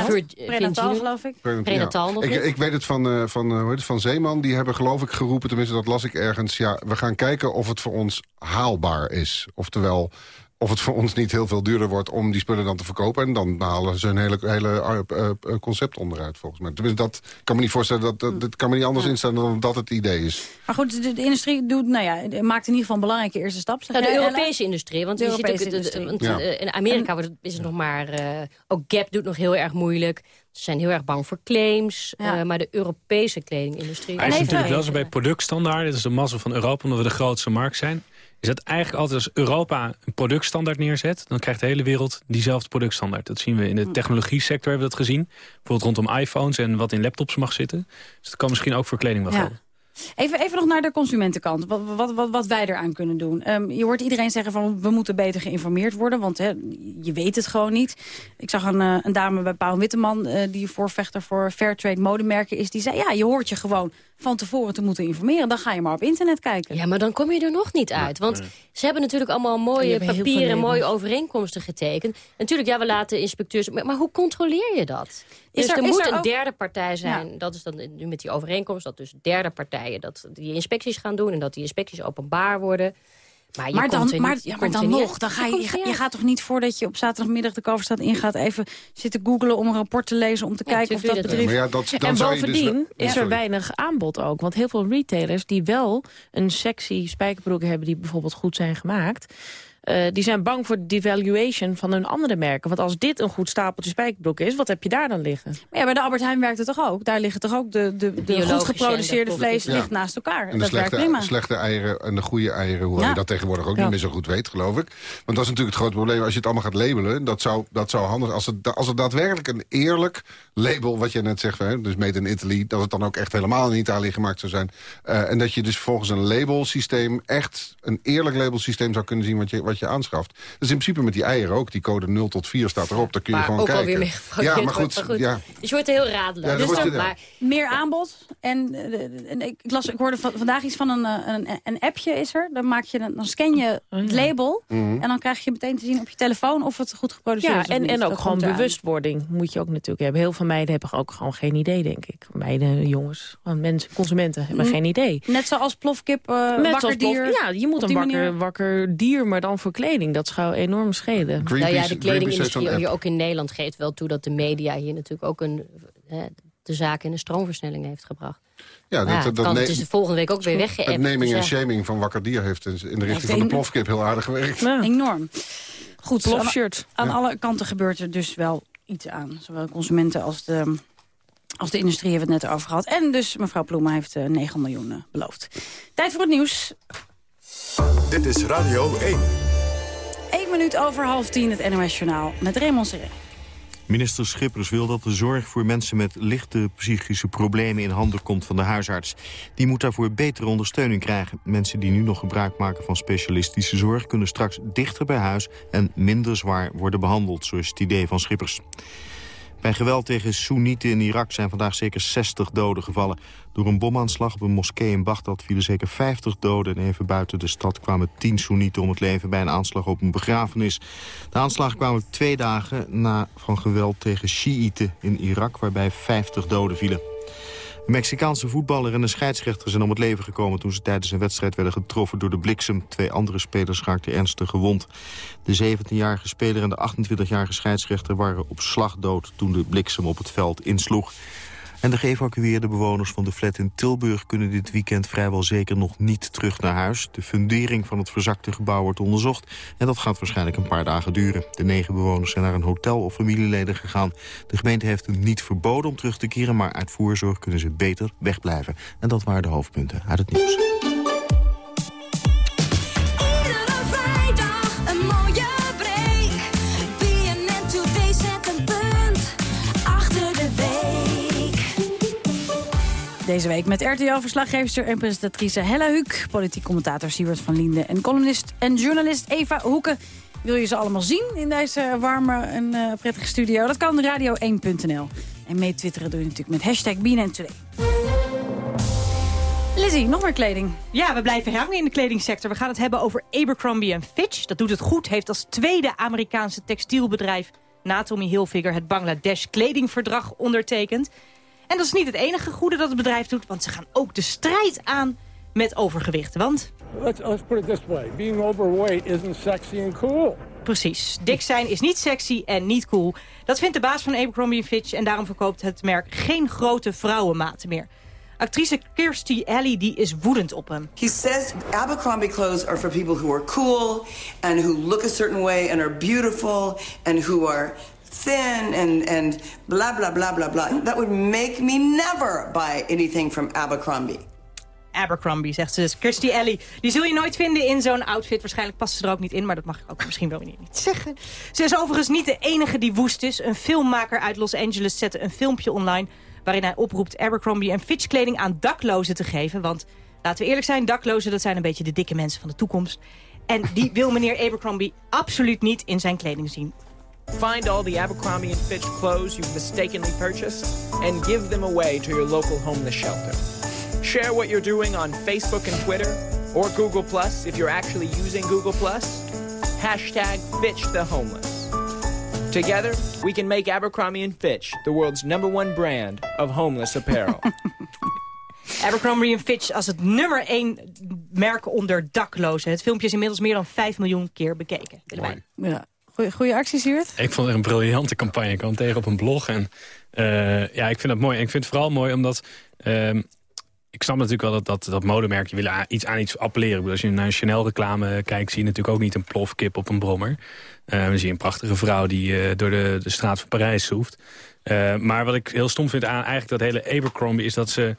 S15: Prenatal-
S7: geloof ik.
S15: Prenatal nog
S9: ik,
S15: niet.
S9: ik weet het van, eh, van, eh, hoe heet het, van Zeeman. Die hebben geloof ik geroepen, tenminste dat las ik ergens... ja, we gaan kijken of het voor ons haalbaar is. Oftewel, of het voor ons niet heel veel duurder wordt om die spullen dan te verkopen. En dan halen ze een hele, hele eh, eh, concept onderuit, volgens mij. Tenminste, dat kan me niet voorstellen, dat, dat, dat kan me niet anders instellen dan dat het idee is.
S7: Maar goed, de, de industrie doet, nou ja, maakt in ieder geval een belangrijke eerste stap. Zeg
S15: de
S7: jij,
S15: Europese industrie. Want
S7: De
S15: je ziet ook, want,
S9: Ja.
S15: eh, in Amerika wordt het, is het nog maar... eh, ook Gap doet nog heel erg moeilijk. Ze zijn heel erg bang voor claims.
S7: Ja.
S15: eh, maar de Europese kledingindustrie...
S14: Hij is natuurlijk wel zo bij productstandaard. Dat is de mazzel van Europa, omdat we de grootste markt zijn. Is dat eigenlijk altijd als Europa een productstandaard neerzet... dan krijgt de hele wereld diezelfde productstandaard. Dat zien we in de technologie sector, hebben we dat gezien. Bijvoorbeeld rondom iPhones en wat in laptops mag zitten. Dus dat kan misschien ook voor kleding wel
S7: Ja.
S14: gelden.
S7: Even, even nog naar de consumentenkant. Wat, wat, wat, wat wij eraan kunnen doen. Ehm, je hoort iedereen zeggen van we moeten beter geïnformeerd worden. Want hè, je weet het gewoon niet. Ik zag een, eh, een dame bij Paul Witteman... eh, die voorvechter voor Fairtrade modemerken is. Die zei ja, je hoort je gewoon van tevoren te moeten informeren. Dan ga je maar op internet kijken.
S15: Ja, maar dan kom je er nog niet uit. Want ze hebben natuurlijk allemaal mooie papieren... mooie overeenkomsten getekend. Natuurlijk, ja, we laten inspecteurs... Maar, maar hoe controleer je dat?
S7: Is
S15: dus
S7: er-
S15: er,
S7: is
S15: moet
S7: er
S15: een
S7: ook-
S15: derde partij zijn. Dat is dan nu met die overeenkomst. Dat dus derde partijen dat die inspecties gaan doen. En dat die inspecties openbaar worden. Maar, je
S7: maar dan, maar,
S15: niet- je
S7: ja, maar
S15: komt
S7: dan nog, dan ga
S15: Je
S7: je, gaat toch niet voordat je op zaterdagmiddag de cover staat ingaat... even zitten googlen om een rapport te lezen om te kijken of dat bedrijf...
S9: Maar ja, dat, dan
S12: en
S9: dus
S12: bovendien
S9: wel-
S12: is er weinig aanbod ook. Want heel veel retailers die wel een sexy spijkerbroek hebben... die bijvoorbeeld goed zijn gemaakt... eh, die zijn bang voor de devaluation van hun andere merken. Want als dit een goed stapeltje spijkerbroek is, wat heb je daar dan liggen?
S7: Maar ja, bij de Albert Heijn werkt het toch ook? Daar liggen toch ook de, de, de goed geproduceerde vlees
S9: Ja.
S7: ligt naast elkaar.
S9: En de
S7: dat werkt
S9: slechte,
S7: prima.
S9: slechte eieren en de goede eieren, hoewel
S7: Ja.
S9: je dat tegenwoordig ook
S7: Ja.
S9: niet meer zo goed weet, geloof ik. Want dat is natuurlijk het grote probleem. Als je het allemaal gaat labelen, dat zou, dat zou handig... Als het, als het daadwerkelijk een eerlijk label, wat je net zegt, hè, dus made in Italy... dat het dan ook echt helemaal in Italië gemaakt zou zijn. Eh, en dat je dus volgens een labelsysteem echt een eerlijk labelsysteem zou kunnen zien wat je, wat je aanschaft. Dat is in principe met die eieren ook. Die code 0 tot 4 staat erop, daar kun je
S15: Maar
S9: gewoon
S15: ook
S9: kijken.
S15: alweer
S9: ja, maar goed,
S15: maar goed.
S9: Ja.
S15: Dus je wordt heel radelijk.
S9: Ja,
S15: dus dan,
S9: je-
S15: maar
S7: Meer aanbod. En, eh, en ik, las, ik hoorde van, vandaag iets van een, eh, een, een appje is er. Dan, maak je, dan scan je het label.
S9: Mhm.
S7: En dan krijg je meteen te zien op je telefoon of het goed geproduceerd
S12: Ja,
S7: is.
S12: en, en ook
S7: Dat
S12: gewoon bewustwording moet je ook natuurlijk hebben. Heel veel meiden hebben ook gewoon geen idee, denk ik. Meiden, jongens, mensen, consumenten hebben
S7: Mm.
S12: geen idee.
S7: Net zoals plofkip, uh,
S12: Net
S7: wakker
S12: als plof-
S7: dier.
S12: Ja, je moet een wakker,
S7: manier.
S12: wakker dier, maar dan voor kleding. Dat zou enorm schelen.
S15: nou ja, de
S9: Greenpeace
S15: kledingindustrie hier ook in Nederland geeft wel toe dat de media hier natuurlijk ook een, eh, de zaak in een stroomversnelling heeft gebracht.
S9: Ja,
S15: Maar ja, het kan
S9: ne-
S15: het is de volgende week ook weer weggeëpt.
S9: Het naming
S15: dus
S9: en
S15: ja.
S9: shaming van Wakker Dier heeft in de richting van de plofkip heel aardig gewerkt.
S7: Enorm. Goed, aan,
S12: Plofshirt.
S7: aan alle kanten gebeurt er dus wel iets aan. Zowel consumenten als de, als de industrie hebben we het net over gehad. En dus mevrouw Ploemen heeft eh, 9 miljoen eh, beloofd. Tijd voor het nieuws.
S6: Dit is Radio 1.
S7: 1 minuut over half tien het NOS Journaal met Raymond Seré.
S1: Minister Schippers wil dat de zorg voor mensen met lichte psychische problemen in handen komt van de huisarts. Die moet daarvoor betere ondersteuning krijgen. Mensen die nu nog gebruik maken van specialistische zorg kunnen straks dichter bij huis en minder zwaar worden behandeld, zo is het idee van Schippers. Bij geweld tegen Soenieten in Irak zijn vandaag zeker 60 doden gevallen. Door een bomaanslag op een moskee in Bagdad vielen zeker 50 doden... en even buiten de stad kwamen 10 Soenieten om het leven... bij een aanslag op een begrafenis. De aanslag kwam twee dagen na van geweld tegen Shiiten in Irak... waarbij 50 doden vielen. Mexicaanse voetballer en een scheidsrechter zijn om het leven gekomen... toen ze tijdens een wedstrijd werden getroffen door de bliksem. Twee andere spelers raakten ernstig gewond. De 17-jarige speler en de 28-jarige scheidsrechter waren op slag dood... toen de bliksem op het veld insloeg. En de geëvacueerde bewoners van de flat in Tilburg... kunnen dit weekend vrijwel zeker nog niet terug naar huis. De fundering van het verzakte gebouw wordt onderzocht... en dat gaat waarschijnlijk een paar dagen duren. De negen bewoners zijn naar een hotel of familieleden gegaan. De gemeente heeft hen niet verboden om terug te keren... maar uit voorzorg kunnen ze beter wegblijven. En dat waren de hoofdpunten uit het nieuws.
S7: Deze week met RTL-verslaggeefster en presentatrice Hella Huuk... politiek commentator Siewert van Linden en columnist en journalist Eva Hoeken. Wil je ze allemaal zien in deze warme en eh, prettige studio? Dat kan radio1.nl. En mee twitteren doe je natuurlijk met hashtag BNN. Lizzie, nog meer kleding.
S11: Ja, we blijven hangen in de kledingsector. We gaan het hebben over Abercrombie Fitch. Dat doet het goed, heeft als tweede Amerikaanse textielbedrijf... na Tommy Hilfiger het Bangladesh kledingverdrag ondertekend. En dat is niet het enige goede dat het bedrijf doet... want ze gaan ook de strijd aan met overgewicht. Want
S18: Let's, let's put it this way. Being overweight isn't sexy and cool.
S11: Precies. Dik zijn is niet sexy en niet cool. Dat vindt de baas van Abercrombie Fitch... en daarom verkoopt het merk geen grote vrouwenmaten meer. Actrice Kirstie Alley die is woedend op hem.
S19: He says Abercrombie clothes are for people who are cool and who look a certain way and are beautiful and who are thin and, and blah, blah, blah, blah, blah. That would make me never buy anything from Abercrombie.
S11: Abercrombie, zegt ze. Kirstie Alley. Die zul je nooit vinden in zo'n outfit. Waarschijnlijk past ze er ook niet in, maar dat mag ik ook misschien wel niet niet zeggen. Ze is overigens niet de enige die woest is. Een filmmaker uit Los Angeles zette een filmpje online... waarin hij oproept Abercrombie en Fitch kleding aan daklozen te geven. Want, laten we eerlijk zijn, daklozen dat zijn een beetje de dikke mensen van de toekomst. En die wil meneer Abercrombie absoluut niet in zijn kleding zien.
S20: Find all the Abercrombie & Fitch clothes you've mistakenly purchased and give them away to your local homeless shelter. Share what you're doing on Facebook and Twitter or Google Plus if you're actually using Google Plus. Hashtag Fitch the Homeless. Together, we can make Abercrombie & Fitch the world's number one brand of homeless apparel.
S11: Abercrombie and Fitch als het nummer één merk onder daklozen. Het filmpje is inmiddels meer dan 5 miljoen keer bekeken. Willemijn.
S7: Ja. Goeie, goeie actie, Siewert?
S14: Ik vond het een briljante campagne. Ik kwam tegen op een blog. En eh, ja, ik vind dat mooi. En ik vind het vooral mooi omdat... ehm, ik snap natuurlijk wel dat, dat, dat modemerken willen a- iets aan iets appelleren. Als je naar een Chanel-reclame kijkt, zie je natuurlijk ook niet een plofkip op een brommer. Eh, dan zie je een prachtige vrouw die eh, door de, de straat van Parijs zoeft. Maar wat ik heel stom vind aan eigenlijk dat hele Abercrombie... is dat ze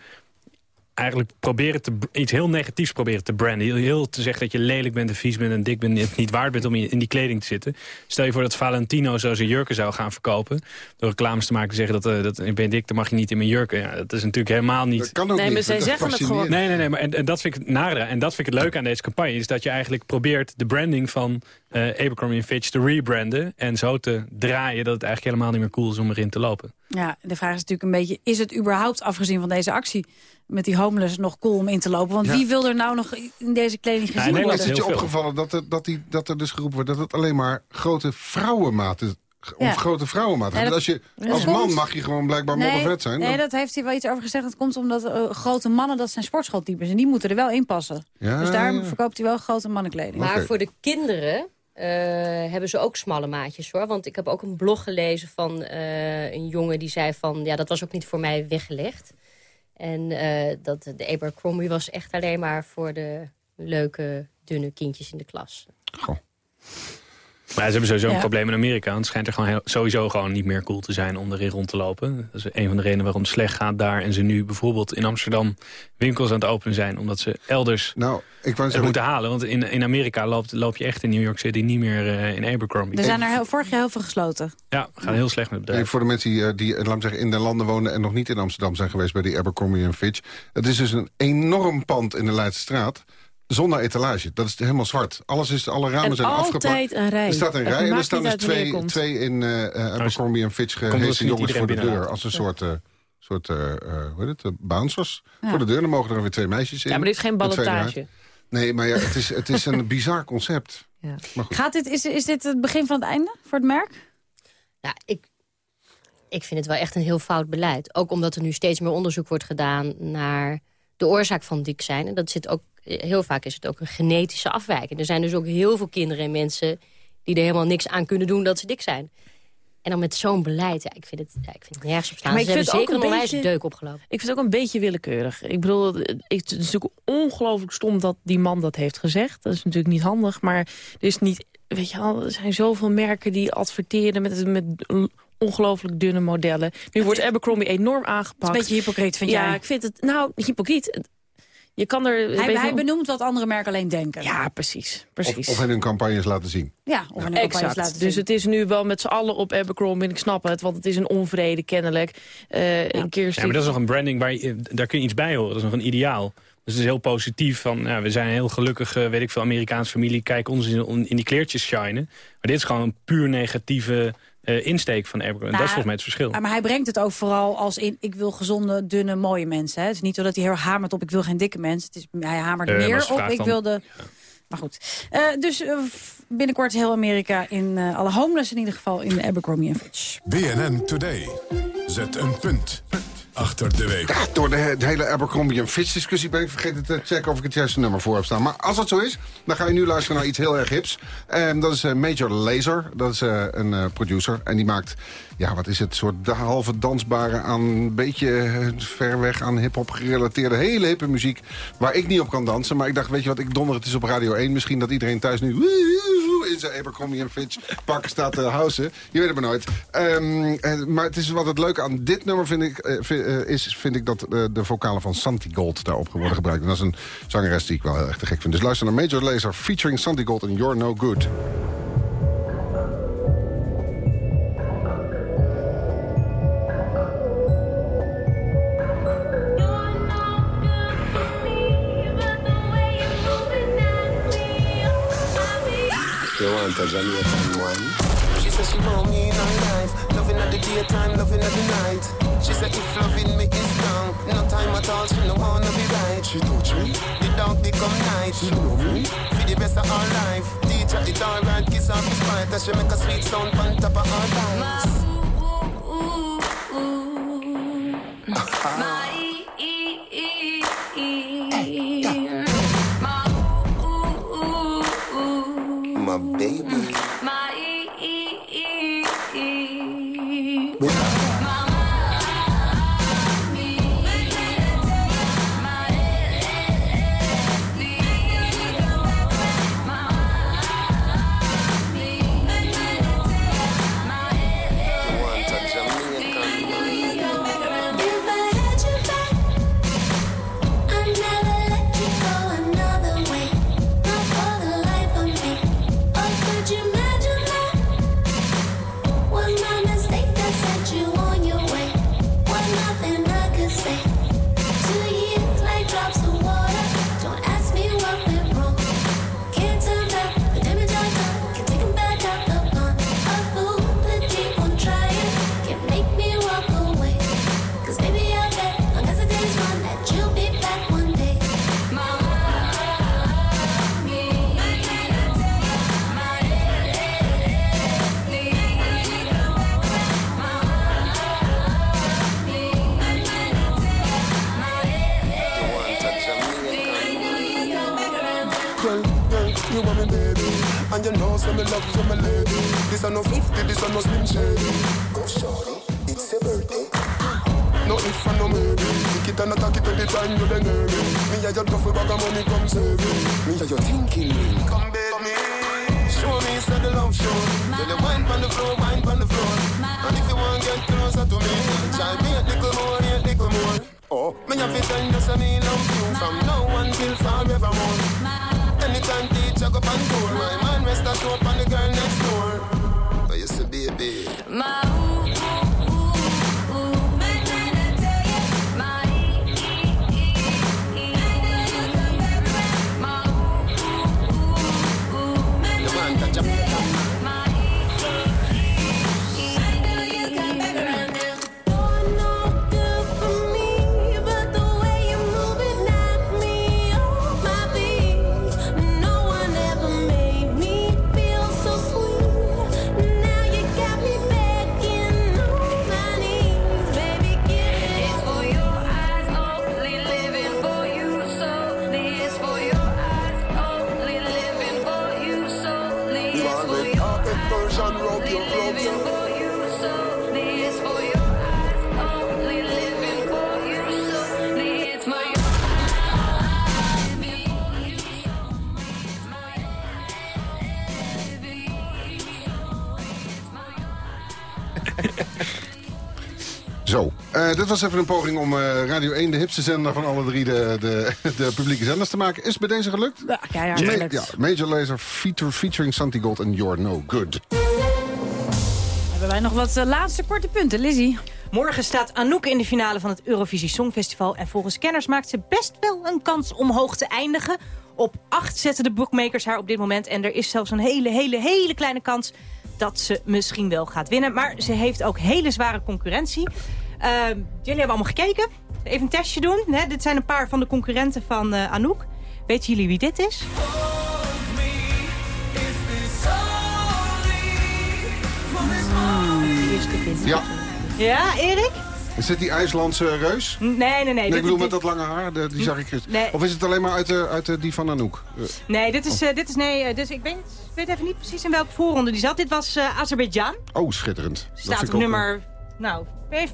S14: eigenlijk proberen te, iets heel negatiefs proberen te branden. Heel, heel te zeggen dat je lelijk bent en vies bent en dik bent... en het niet waard bent om in, in die kleding te zitten. Stel je voor dat Valentino zo zijn jurken zou gaan verkopen... door reclames te maken en zeggen dat, eh, dat ik ben dik, dan mag je niet in mijn jurken. Ja, dat is natuurlijk helemaal niet...
S9: Dat kan ook Nee, niet, maar zij zeggen het gewoon.
S14: Nee, nee, nee. Maar en, en dat vind ik het nare. En dat vind ik het leuke aan deze campagne. Is dat je eigenlijk probeert de branding van eh Abercrombie Fitch te rebranden. En zo te draaien dat het eigenlijk helemaal niet meer cool is om erin te lopen.
S7: Ja, de vraag is natuurlijk een beetje... is het überhaupt, afgezien van deze actie... met die homeless nog cool om in te lopen? Want
S9: Ja.
S7: wie wil er nou nog in deze kleding gezien
S9: Is
S7: worden?
S9: het je opgevallen dat er, dat, die, dat er dus geroepen wordt... dat het alleen maar grote vrouwenmaten... Of
S7: Ja.
S9: grote vrouwenmaten.
S7: Ja, dat-
S9: als je, als
S7: komt-
S9: man mag je gewoon blijkbaar moddervet zijn.
S7: Nee, dat heeft hij wel iets over gezegd. Dat komt omdat eh, grote mannen, dat zijn sportschooltypes. En die moeten er wel in passen.
S9: Ja,
S7: dus daar
S9: ja.
S7: verkoopt hij wel grote mannenkleding.
S15: Maar voor de kinderen eh, hebben ze ook smalle maatjes hoor. Want ik heb ook een blog gelezen van eh, een jongen die zei van... ja, dat was ook niet voor mij weggelegd. En eh, dat de Abercrombie was echt alleen maar voor de leuke, dunne kindjes in de klas.
S14: Maar ze hebben sowieso een
S15: Ja.
S14: probleem in Amerika. want Het schijnt er gewoon heel- sowieso gewoon niet meer cool te zijn om erin rond te lopen. Dat is een van de redenen waarom het slecht gaat daar. En ze nu bijvoorbeeld in Amsterdam winkels aan het openen zijn. Omdat ze elders
S9: nou, ik wou
S14: het
S9: zeggen-
S14: moeten halen. Want in, in Amerika loopt, loop je echt in New York City niet meer eh, in Abercrombie.
S7: Er zijn er heel, vorig jaar heel veel gesloten.
S14: Ja, we gaan heel slecht met het bedrijf.
S9: Nee, voor de mensen die, eh, die eh, laat me zeggen, in de landen wonen... en nog niet in Amsterdam zijn geweest bij die Abercrombie Fitch. Het is dus een enorm pand in de Leidsestraat. Zonder etalage. Dat is helemaal zwart. Alles is, alle ramen
S12: En
S9: zijn
S12: altijd
S9: afgepakt.
S12: een rij.
S9: Er staat een rij en er staan dus twee, twee in eh eh, Abercrombie Fitch
S14: omdat
S9: gehesen
S14: ze niet
S9: jongens voor de deur. Als een soort, eh, soort eh, eh, hoe heet het, bouncers
S12: Ja.
S9: voor de deur. Dan mogen er weer twee meisjes in.
S12: Ja, maar dit is geen ballotage.
S9: Nee, maar ja, het, is, het is een bizar concept. Maar goed.
S7: Gaat dit, is, is dit het begin van het einde voor het merk?
S15: Ja, ik, ik vind het wel echt een heel fout beleid. Ook omdat er nu steeds meer onderzoek wordt gedaan naar de oorzaak van dik zijn. En dat zit ook, heel vaak is het ook een genetische afwijking. Er zijn dus ook heel veel kinderen en mensen die er helemaal niks aan kunnen doen dat ze dik zijn. En dan met zo'n beleid, ja, ik vind het, ja, ik vind het nergens op staan.
S12: Maar
S15: Ze
S12: ik
S15: hebben
S12: vind
S15: zeker
S12: ook
S15: een onwijs
S12: beetje-
S15: deuk opgelopen.
S12: Ik vind het ook een beetje willekeurig. Ik bedoel, het is natuurlijk ongelooflijk stom dat die man dat heeft gezegd. Dat is natuurlijk niet handig, maar er is niet... Weet je wel, er zijn zoveel merken die adverteren met, met ongelooflijk dunne modellen. Nu wordt Abercrombie enorm aangepakt.
S7: een beetje hypocriet, vind
S12: ja,
S7: jij?
S12: ik vind het... Nou, hypocriet. Je kan er...
S7: Hij,
S12: je
S7: hij
S12: wel-
S7: benoemt wat andere merken alleen denken.
S12: Ja, precies.
S9: Of,
S12: precies.
S9: of in hun campagnes laten zien.
S7: Ja, of een campagnes
S12: Exact.
S7: laten
S12: Dus
S7: zien.
S12: het is nu wel met z'n allen op Abercrombie. En ik snap het, want het is een onvrede kennelijk. Eh Een keer
S14: Ja, maar dat is nog een branding, waar je, daar kun je iets bij horen. Dat is nog een ideaal. Dus het is heel positief. Van, ja, we zijn heel gelukkig, weet ik veel, Amerikaanse familie. Kijk ons in, in die kleertjes shinen. Maar dit is gewoon een puur negatieve eh, insteek van Abercrombie. En dat is
S7: Nou,
S14: volgens mij het verschil.
S7: Ja, maar hij brengt het ook vooral als in... ik wil gezonde, dunne, mooie mensen. Hè. Het is niet zo dat hij heel hamert op... ik wil geen dikke mensen. Het is, hij hamert
S14: Eh,
S7: meer op... ik
S14: dan-
S7: wil de... Maar goed. Eh, dus binnenkort heel Amerika in... eh, alle homeless in ieder geval in de Abercrombie Fitch.
S6: BNN Today. Zet een punt achter de week.
S9: Door de, he- de hele Abercrombie Fitch discussie ben ik vergeten te checken of ik het juiste nummer voor heb staan. Maar als dat zo is, dan ga je nu luisteren naar iets heel erg hips. En dat is eh, Major Lazer. Dat is eh, een eh, producer. En die maakt, ja, wat is het, soort halve dansbare aan een beetje ver weg aan hip-hop gerelateerde hele hippe muziek. Waar ik niet op kan dansen. Maar ik dacht, weet je wat, ik donder het is op Radio 1. Misschien dat iedereen thuis nu in zijn Abercrombie Fitch pak staat te housen. Je weet het maar nooit. Ehm, eh, maar het is wat het leuke aan dit nummer vind ik, eh, eh, is, vind ik dat eh, de vocalen van Santi Gold daarop worden gebruikt. En dat is een zangeres die ik wel heel erg te gek vind. Dus luister naar Major Lazer featuring Santi Gold en You're No Good.
S3: Want a Jamaican one?
S21: She said she want me in her life. Loving at the daytime, loving at the night. She said if loving me is wrong, no time at all, she no wanna be right. She touch me, the dog become night. She love me, for the best of our life. Teacher it alright, kiss off his spite. That she make a sweet sound on top of her thighs.
S8: Go on
S21: tour. My man rest a show up on the girl next door. But you say baby.
S8: My ooh,
S9: Eh, dit was even een poging om eh, Radio 1 de hipste zender van alle drie de, de, de publieke zenders te maken. Is bij deze gelukt?
S7: Ja, keihard
S9: Ma-
S7: gelukt.
S9: ja, Major feature, featuring Santi Gold en You're No Good.
S7: Hebben wij nog wat eh, laatste korte punten, Lizzie?
S11: Morgen staat Anouk in de finale van het Eurovisie Songfestival. En volgens kenners maakt ze best wel een kans om hoog te eindigen. Op acht zetten de bookmakers haar op dit moment. En er is zelfs een hele, hele, hele kleine kans dat ze misschien wel gaat winnen. Maar ze heeft ook hele zware concurrentie. Uh, jullie hebben allemaal gekeken. Even een testje doen. Hè? Dit zijn een paar van de concurrenten van uh, Anouk. Weten jullie wie dit is?
S9: Ja,
S11: Ja, Erik?
S9: is dit die IJslandse reus?
S11: Nee, nee, nee.
S9: Ik bedoel
S11: dit-
S9: met dat lange haar, de- die zag ik gisteren.
S11: Nee.
S9: Of is het alleen maar uit, de, uit de, die van Anouk? Eh,
S11: Nee, dit is, eh, dit is nee, eh, dus ik weet, weet even niet precies in welke voorronde die zat. Dit was eh Azerbeidzjan.
S9: oh, schitterend. Dat
S11: Staat
S9: vind
S11: op nummer, nou,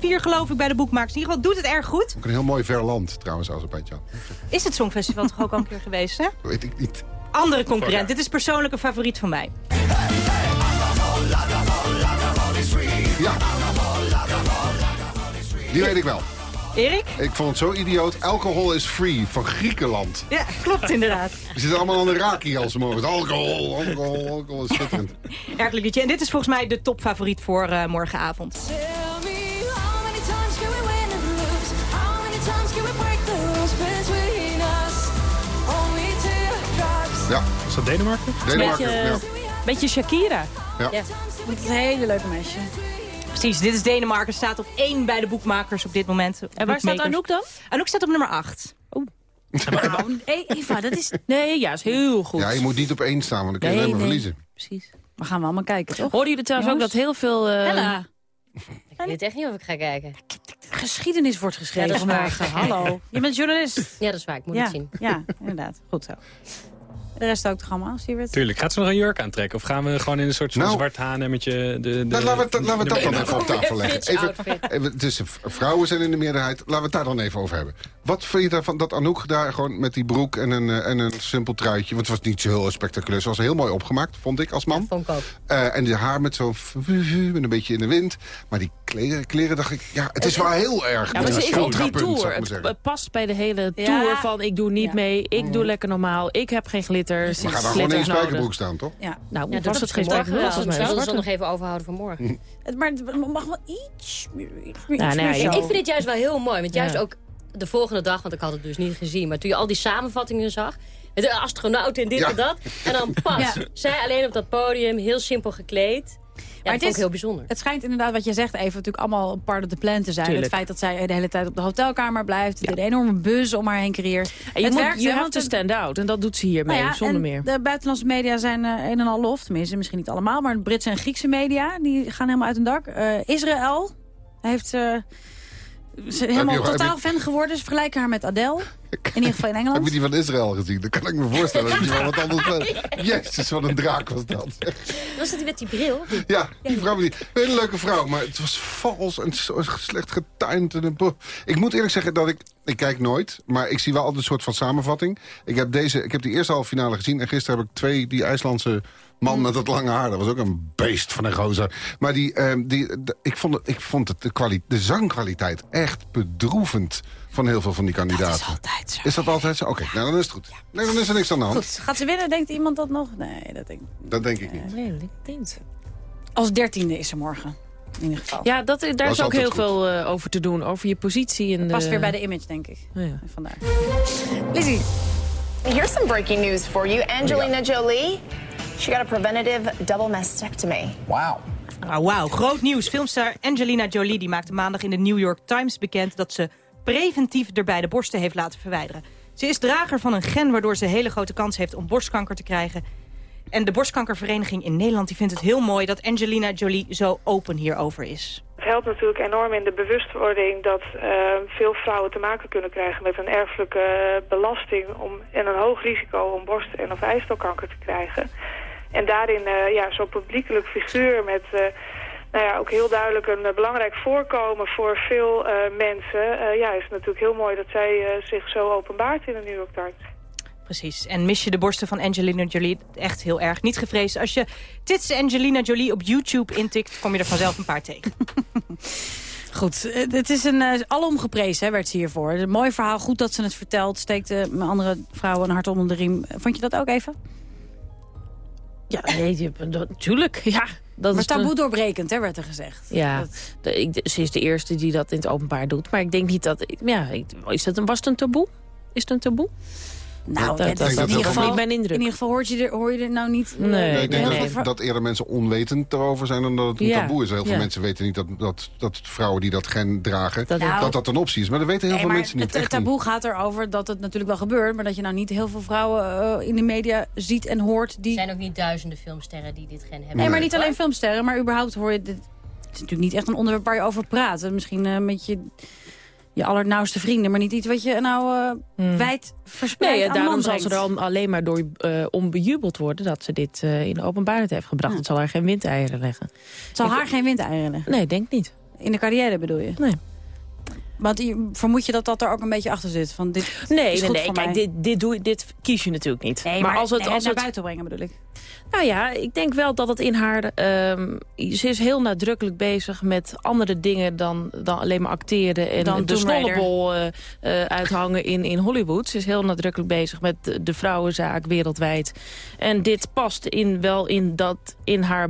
S11: vier geloof ik bij de boekmakers. In ieder geval doet het erg goed.
S9: Ook een heel mooi ver land, trouwens, Azerbeidzjan.
S11: Is het Songfestival toch ook al een keer geweest, hè?
S9: Weet ik niet.
S11: Andere concurrent. Dit is persoonlijk een favoriet van mij.
S9: Ja. Die weet ik wel.
S11: Erik?
S9: Ik vond het zo idioot. Alcohol is free van Griekenland.
S11: Ja, klopt inderdaad.
S9: We zitten allemaal aan de raki als ze mogen. Alcohol, alcohol, alcohol is schitterend.
S11: Erg leuk liedje. En dit is volgens mij de topfavoriet voor eh, morgenavond.
S9: Ja.
S14: Is dat Denemarken?
S9: Denemarken,
S7: Beetje,
S9: ja.
S7: beetje Shakira.
S9: Ja.
S11: Ja.
S7: Is een hele leuke meisje.
S11: Precies, dit is Denemarken. Staat op één bij de boekmakers op dit moment.
S12: En waar staat Anouk dan?
S11: Anouk staat op nummer 8.
S7: Nou, hey, Eva, dat is...
S12: Nee, ja, is heel goed.
S9: Ja, je moet niet op één staan, want dan kun je
S12: Nee,
S9: maar
S12: nee.
S9: verliezen.
S12: Precies.
S7: We gaan we allemaal kijken, toch?
S12: Hoorden jullie trouwens ook dat heel veel... eh,
S7: Ella,
S15: Ik weet echt niet of ik ga kijken.
S7: geschiedenis wordt geschreven
S15: Ja,
S7: vandaag. Hallo. Je bent journalist.
S15: Ja, dat is waar. Ik moet
S7: ja,
S15: het zien.
S7: Ja, inderdaad. Goed zo. De rest ook toch allemaal, Siewert?
S14: Tuurlijk. Gaat ze nog een jurk aantrekken? Of gaan we gewoon in een soort van
S9: Nou,
S14: zwart haarnemmetje... De, de,
S9: Nou, laten we, laten we dat dan even op tafel leggen. Even, even, is, vrouwen zijn in de meerderheid. Laten we het daar dan even over hebben. Wat vind je daarvan dat Anouk daar gewoon met die broek en een, eh, en een simpel truitje... want het was niet zo heel spectaculair. Ze was heel mooi opgemaakt, vond ik als man.
S15: vond ik ook.
S9: Eh, en die haar met zo'n een beetje in de wind. Maar die kleren, kleren dacht ik... Ja, het is wel heel erg.
S12: Ja, maar ze is op die tour. Het, past bij de hele
S7: Ja.
S12: tour van ik doe niet mee, ik doe lekker normaal, ik heb geen glitters.
S9: Maar ga dan gewoon in
S12: nodig.
S9: spijkerbroek staan, toch?
S7: Ja.
S12: Nou,
S15: Ja,
S12: was
S15: dat
S12: het geen spijkerbroek? was
S15: het
S12: het
S15: nog even overhouden voor morgen?
S7: Maar het mag wel iets meer, zo.
S15: Ik vind het juist wel heel mooi. Want juist ook de volgende dag, want ik had het dus niet gezien... maar toen je al die samenvattingen zag... met de astronauten en dit
S9: Ja.
S15: en dat... en dan pas,
S7: Ja.
S15: zij alleen op dat podium, heel simpel gekleed... Ja,
S7: Maar het is-
S15: heel bijzonder.
S7: Het schijnt inderdaad, wat je zegt, even natuurlijk allemaal part of the plan te zijn.
S12: Tuurlijk.
S7: Het feit dat zij de hele tijd op de hotelkamer blijft. De enorme buzz om haar heen creëert.
S12: En je
S7: het
S12: moet,
S7: werkt,
S12: je
S7: hè,
S12: have
S7: want
S12: to stand out. En dat doet ze hiermee,
S7: Nou ja,
S12: zonder
S7: en
S12: meer.
S7: De buitenlandse media zijn eh, een en al lof. Tenminste, misschien niet allemaal. Maar de Britse en Griekse media die gaan helemaal uit hun dak. Eh, Israël heeft... eh, ze helemaal
S9: heb je-
S7: totaal
S9: heb
S7: fan geworden. Ze vergelijken haar met Adele. In ieder geval in
S9: Heb
S7: Engeland.
S9: je die van Israël gezien? Dan kan ik me voorstellen dat je wel wat anders bent. Jezus, wat een draak was dat.
S15: Was het die met die bril?
S9: Ja, die vrouw, die, een hele leuke vrouw, maar het was vals en zo slecht getuind. En ik moet eerlijk zeggen dat ik, ik kijk nooit, maar ik zie wel altijd een soort van samenvatting. Ik heb, deze, ik heb die eerste halve finale gezien en gisteren heb ik twee, die IJslandse man met dat lange haar, dat was ook een beest van een gozer. Maar die, ehm, die, de- ik vond, het, ik vond het de, kwali- de zangkwaliteit echt bedroevend van heel veel van die kandidaten.
S7: Dat is altijd zo.
S9: Is dat altijd zo? Oké, nou dan is het goed. Nee, dan is er niks aan de hand.
S7: Goed, gaat ze winnen? Denkt iemand dat nog? Nee, dat denk ik
S9: Dat denk ik niet.
S12: Nee, ik denk het.
S7: Als dertiende is ze morgen. In ieder geval.
S12: Ja, dat, daar is ook heel
S9: goed.
S12: veel eh, over te doen. Over je positie. En
S7: Past
S12: de-
S7: weer bij de image, denk ik.
S12: Ja.
S7: Vandaar. Lizzie.
S22: Here's some breaking news for you. Angelina Jolie, she got a preventative double mastectomy.
S11: Wow. Ah, Wauw, groot nieuws. Filmster Angelina Jolie die maakte maandag in de New York Times bekend... dat ze preventief de beide borsten heeft laten verwijderen. Ze is drager van een gen waardoor ze hele grote kans heeft om borstkanker te krijgen. En de borstkankervereniging in Nederland die vindt het heel mooi... dat Angelina Jolie zo open hierover is.
S23: Het helpt natuurlijk enorm in de bewustwording dat eh, veel vrouwen te maken kunnen krijgen met een erfelijke eh, belasting om, en een hoog risico om borst- en of eistelkanker te krijgen. En daarin eh, ja, zo'n publiekelijk figuur met eh, nou ja, ook heel duidelijk een eh, belangrijk voorkomen voor veel eh, mensen. eh, ja, is het natuurlijk heel mooi dat zij eh, zich zo openbaart in de New York Times.
S11: Precies. En mis je de borsten van Angelina Jolie echt heel erg. Niet gevreesd. Als je tits Angelina Jolie op YouTube intikt... kom je er vanzelf een paar tegen.
S7: Goed, het is een eh, alom geprezen, hè, werd ze hiervoor. Een mooi verhaal, goed dat ze het vertelt. Steekt eh, mijn andere vrouwen een hart onder de riem. Vond je dat ook even?
S12: Ja, nee, natuurlijk. Ja, dat
S7: maar
S12: is
S7: taboe doorbrekend, hè, werd er gezegd.
S12: Ja,
S7: Dat-
S12: de, ik, ze is de eerste die dat in het openbaar doet. Maar ik denk niet dat... Ja, ik- is dat een, was het een taboe? Is het een taboe?
S7: Nou,
S12: dat,
S7: ja,
S12: dat,
S7: dat in ieder geval,
S12: indruk.
S7: In ieder geval hoort je er, hoor je er nou niet... eh,
S12: Nee,
S9: Nee, ik denk
S7: heel
S9: dat,
S7: veel-
S9: dat eerder mensen onwetend erover zijn dan dat het een
S12: Ja,
S9: taboe is. Heel veel
S12: ja.
S9: mensen weten niet dat, dat, dat vrouwen die dat gen dragen,
S12: Dat
S9: dat,
S7: Nou,
S9: dat een optie is. Maar dat weten heel
S7: Nee,
S9: veel mensen niet.
S7: het, het
S9: Echt niet.
S7: taboe gaat erover dat het natuurlijk wel gebeurt... maar dat je nou niet heel veel vrouwen eh, in de media ziet en hoort...
S15: Er
S7: die
S15: zijn ook niet duizenden filmsterren die dit gen hebben.
S7: Nee, maar niet alleen filmsterren, maar überhaupt hoor je... Dit, het is natuurlijk niet echt een onderwerp waar je over praat. Misschien eh, met je, je allernauwste vrienden, maar niet iets wat je nou eh, wijd verspreid
S12: Nee, daarom zal ze er al alleen maar door eh om bejubeld worden... dat ze dit eh, in de openbaarheid heeft gebracht. Het zal haar geen windeieren leggen.
S7: Het zal haar geen windeieren leggen.
S12: Nee, denk niet.
S7: In de carrière bedoel je?
S12: Nee.
S7: Want vermoed je dat dat er ook een beetje achter zit? Van dit
S12: Nee,
S7: is
S12: nee, nee. Kijk, dit, dit, doe, dit kies je natuurlijk niet.
S7: Nee, maar,
S12: als het,
S7: nee,
S12: als
S7: naar
S12: het
S7: buiten brengen bedoel ik.
S12: Nou ja, ik denk wel dat het in haar... ehm, ze is heel nadrukkelijk bezig met andere dingen dan, dan alleen maar acteren... en
S7: Dan
S12: de
S7: Raider.
S12: snollebol eh, eh, uithangen in, in Hollywood. Ze is heel nadrukkelijk bezig met de vrouwenzaak wereldwijd. En dit past in, wel in, dat, in haar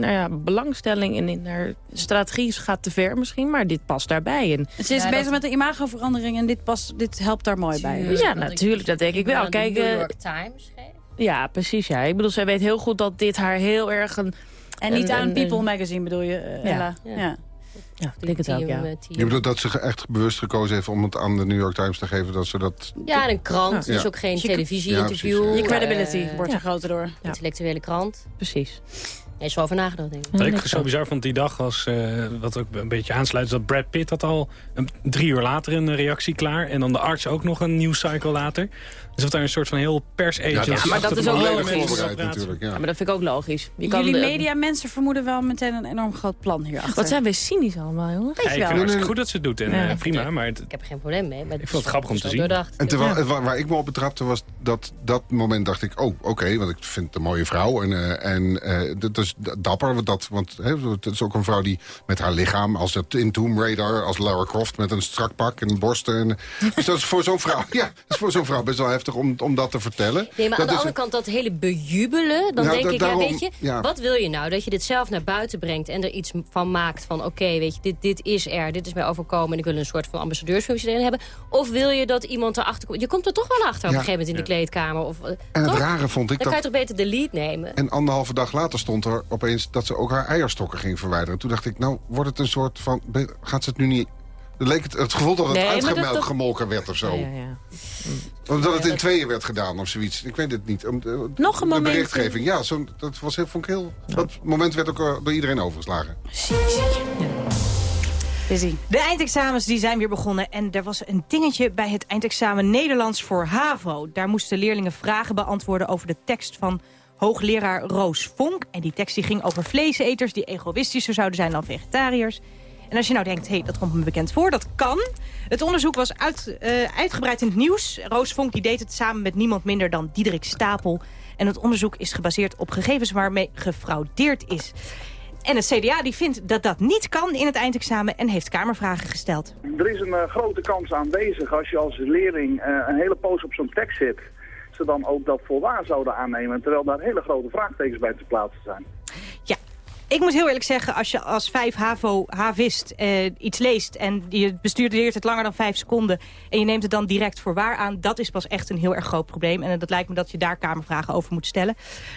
S12: nou ja, belangstelling en in haar strategie gaat te ver misschien, maar dit past daarbij. En,
S7: Ze is
S15: Ja,
S7: bezig
S15: dat-
S7: met de imagoverandering en dit, past, dit helpt daar mooi bij.
S12: Ja, natuurlijk, dat denk ik wel. Kijk,
S15: New
S12: eh,
S15: York Times geef.
S12: ja, precies. Ja. Ik bedoel, zij weet heel goed dat dit haar heel erg een...
S7: En niet
S12: een-
S7: aan
S12: een-
S7: People Magazine bedoel je, eh,
S12: Ja.
S7: Ella?
S15: Ja.
S7: Ja.
S12: Ja, ik denk het ook, ja.
S9: Je bedoelt dat ze echt bewust gekozen heeft om het aan de New York Times te geven dat ze dat...
S15: Ja, en een krant,
S9: Ja.
S15: dus ook geen televisie-interview.
S9: Ja,
S7: Je credibility
S15: eh,
S7: wordt er groter door.
S15: Intellectuele krant.
S12: Precies.
S15: Is wel over nagedacht, denk ik.
S14: Wat ik zo bizar vond die dag was, eh, wat ook een beetje aansluit... is dat Brad Pitt had al een, drie uur later een reactie klaar. En dan de arts ook nog een nieuws cycle later. Dus dat daar een soort van heel pers-agent...
S12: Ja, maar dat is ook logisch.
S9: natuurlijk,
S12: Ja, maar dat vind ik ook logisch. Je kan
S7: Jullie
S12: de-
S7: media mensen vermoeden wel meteen een enorm groot plan hierachter.
S12: Wat zijn we cynisch allemaal, jongen.
S14: Ja, ik vind het hartstikke goed dat ze het doet en
S7: Ja.
S14: eh, prima. Maar het,
S15: Ik heb er geen probleem mee. Maar
S14: ik vond het grappig om te zien.
S9: En terwijl, waar, waar ik me op betrapte was dat dat moment dacht ik... oh, oké, want ik vind het een mooie vrouw. En, eh, en eh, dat is dapper, want, dat, want hè, het is ook een vrouw die met haar lichaam... als het in Tomb Raider, als Lara Croft met een strak pak en borsten. En, dus dat is voor zo'n vrouw, ja, dat is voor zo'n vrouw best wel heftig om, om dat te vertellen.
S15: Nee, maar
S9: dat
S15: aan de andere kant dat hele bejubelen... dan
S9: Nou,
S15: denk ik,
S9: daarom-
S15: ja, weet je,
S9: ja.
S15: wat wil je nou? Dat je dit zelf naar buiten brengt en er iets van maakt van... oké, weet je, dit, dit is er, dit is mij overkomen... en ik wil een soort van ambassadeursfunctie erin hebben. Of wil je dat iemand erachter komt? Je komt er toch wel achter op een gegeven moment in de kleedkamer. Of, eh,
S9: En het
S15: toch?
S9: rare vond ik
S15: Dan kan je
S9: dat...
S15: toch beter de lead nemen?
S9: En anderhalve dag later stond er opeens dat ze ook haar eierstokken ging verwijderen. Toen dacht ik, nou wordt het een soort van... Gaat ze het nu niet... Leek het, het gevoel dat het
S12: Nee, maar dat
S9: uitgemeld
S12: toch-
S9: gemolken werd of zo.
S12: Ja, ja, ja.
S9: Omdat het in tweeën werd gedaan of zoiets. Ik weet het niet. Om de-
S12: Nog een
S9: de
S12: moment.
S9: berichtgeving. Ja, zo, dat was heel, vond ik heel... Dat moment werd ook eh, door iedereen overgeslagen.
S11: De eindexamens die zijn weer begonnen en er was een dingetje bij het eindexamen Nederlands voor HAVO. Daar moesten leerlingen vragen beantwoorden over de tekst van hoogleraar Roos Vonk. En die tekst die ging over vleeseters die egoïstischer zouden zijn dan vegetariërs. En als je nou denkt, hé, hey, dat komt me bekend voor, dat kan. Het onderzoek was uit, eh, uitgebreid in het nieuws. Roos Vonk die deed het samen met niemand minder dan Diederik Stapel. En het onderzoek is gebaseerd op gegevens waarmee gefraudeerd is. En het CDA die vindt dat dat niet kan in het eindexamen en heeft Kamervragen gesteld.
S24: Er is een eh, grote kans aanwezig als je als leerling eh, een hele poos op zo'n tekst zit. Ze dan ook dat voor waar zouden aannemen, terwijl daar hele grote vraagtekens bij te plaatsen zijn.
S11: Ik moet heel eerlijk zeggen, als je als 5 HAVO Havist eh, iets leest... en je bestudeert het langer dan 5 seconden... en je neemt het dan direct voor waar aan... dat is pas echt een heel erg groot probleem. En dat lijkt me dat je daar Kamervragen over moet stellen.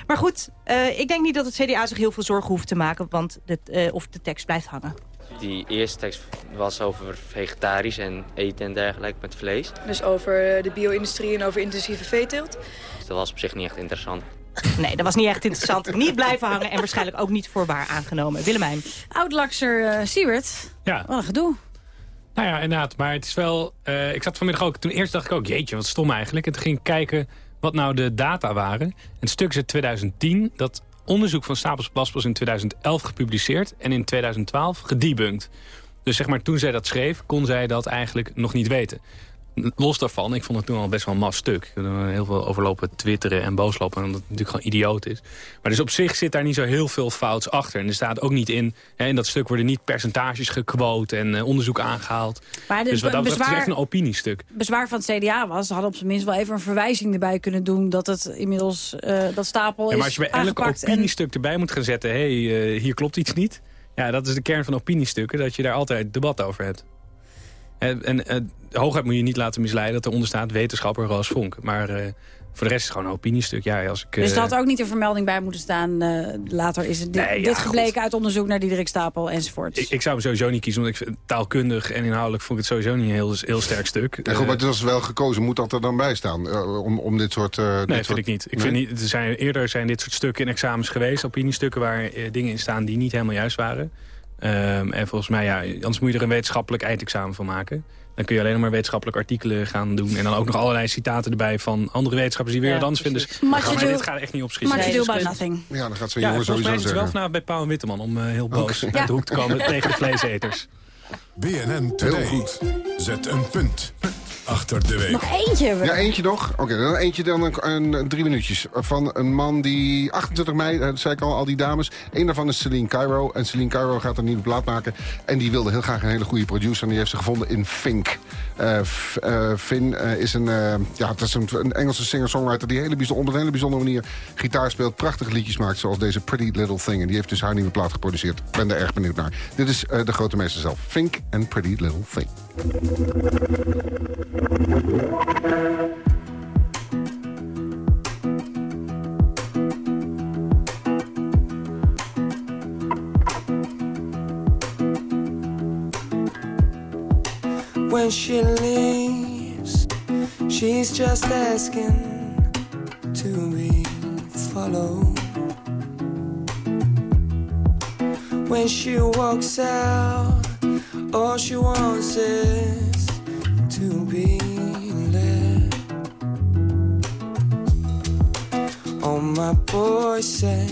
S11: Maar goed, eh, ik denk niet dat het CDA zich heel veel zorgen hoeft te maken... want het, eh, of de tekst blijft hangen.
S25: Die eerste tekst was over vegetarisch en eten en dergelijke met vlees.
S26: Dus over de bio-industrie en over intensieve veeteelt.
S25: Dus dat was op zich niet echt interessant.
S11: Nee, dat was niet echt interessant. niet blijven hangen en waarschijnlijk ook niet voor waar aangenomen. Willemijn.
S7: Oud-lakser eh Siewert.
S14: Ja.
S7: Wat een gedoe.
S14: Nou ja, inderdaad. Maar het is wel... eh, ik zat vanmiddag ook... Toen eerst dacht ik ook, jeetje, wat stom eigenlijk. En toen ging ik kijken wat nou de data waren. En het stuk is uit 2010. Dat onderzoek van Stapels was in 2011 gepubliceerd. En in 2012 gedebunked. Dus zeg maar, toen zij dat schreef, kon zij dat eigenlijk nog niet weten. Los daarvan, ik vond het toen al best wel een maf stuk. Ik heb heel veel overlopen twitteren en booslopen... omdat het natuurlijk gewoon idioot is. Maar dus op zich zit daar niet zo heel veel fouts achter. En er staat ook niet in... Hè, in dat stuk worden niet percentages gequote en eh, onderzoek aangehaald.
S7: Maar de
S14: dus wat dat is
S7: bezwaar-
S14: echt een opiniestuk.
S7: bezwaar van het CDA was... ze hadden op zijn minst wel even een verwijzing erbij kunnen doen... dat het inmiddels eh, dat stapel
S14: Ja, maar als
S7: is
S14: je bij elk.
S7: En,
S14: opiniestuk erbij moet gaan zetten... hé, hey, eh, hier klopt iets niet. Ja, dat is de kern van opiniestukken. Dat je daar altijd debat over hebt. En, en eh, hooguit moet je niet laten misleiden dat eronder staat wetenschapper Roos Vonk. Maar eh, voor de rest is het gewoon een opiniestuk. Ja, als ik,
S7: dus
S14: eh,
S7: er had ook niet een vermelding bij moeten staan. eh, later is het dit,
S14: Nee, ja,
S7: dit gebleken uit onderzoek naar Diederik Stapel enzovoort.
S14: ik, ik zou hem sowieso niet kiezen, want ik vind, taalkundig en inhoudelijk vond ik het sowieso niet een heel, heel sterk stuk.
S9: Ja, goed,
S14: Eh,
S9: maar het was wel gekozen. Moet dat er dan bij staan? eh, om, om dit soort... eh, dit
S14: Nee,
S9: soort...
S14: vind ik niet. Ik
S9: Nee?
S14: vind niet er zijn, eerder zijn dit soort stukken in examens geweest, opiniestukken waar eh, dingen in staan die niet helemaal juist waren. Ehm, en volgens mij, ja, anders moet je er een wetenschappelijk eindexamen van maken. Dan kun je alleen nog maar wetenschappelijke artikelen gaan doen. En dan ook nog allerlei citaten erbij van andere wetenschappers die weer
S7: Ja,
S14: wat anders vinden. Dus maar dit gaat echt niet opschieten.
S7: Ado
S14: Dus
S7: about
S14: ik-
S7: nothing.
S9: Ja, dan gaat zo'n
S14: Ja,
S9: jongen
S14: volgens mij
S9: sowieso
S14: is het wel
S9: zeggen.
S14: vanavond bij Pauw en Witteman om eh, heel boos uit de hoek te komen tegen de vleeseters.
S6: BNN Today.
S9: goed.
S6: Zet een punt achter de week.
S7: Nog eentje.
S9: Ja, eentje nog. Oké, dan eentje dan een, een- drie minuutjes. Van een man die 28 mei, dat zei ik al, al die dames. Eén daarvan is Celine Cairo. En Celine Cairo gaat een nieuwe plaat maken. En die wilde heel graag een hele goede producer. En die heeft ze gevonden in Fink. Eh, eh, Finn eh, is een, eh, ja, het is een, een Engelse singer-songwriter... die hele bijzonder, op een hele bijzondere manier gitaar speelt. Prachtige liedjes maakt, zoals deze Pretty Little Thing. En die heeft dus haar nieuwe plaat geproduceerd. Ik ben er erg benieuwd naar. Dit is eh, de grote meester zelf. Fink en Pretty Little Thing.
S10: When she leaves, she's just asking to be followed. when she walks out, all she wants is to be led. All my boys say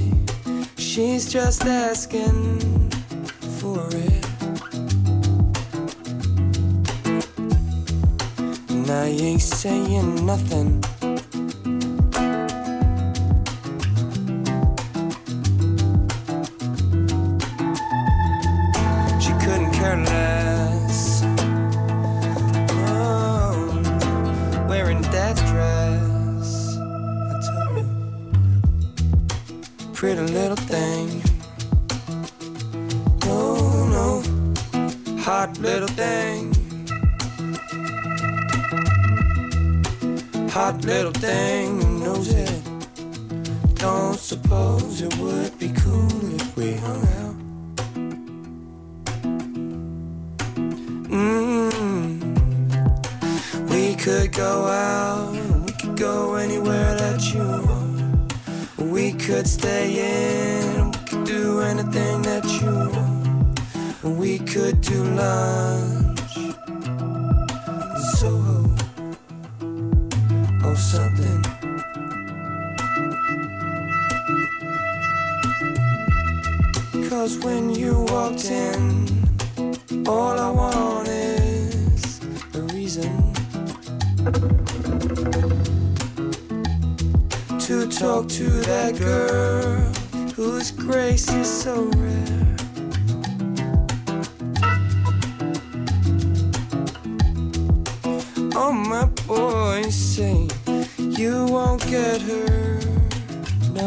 S10: she's just asking for it. And I ain't saying nothing.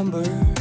S7: number.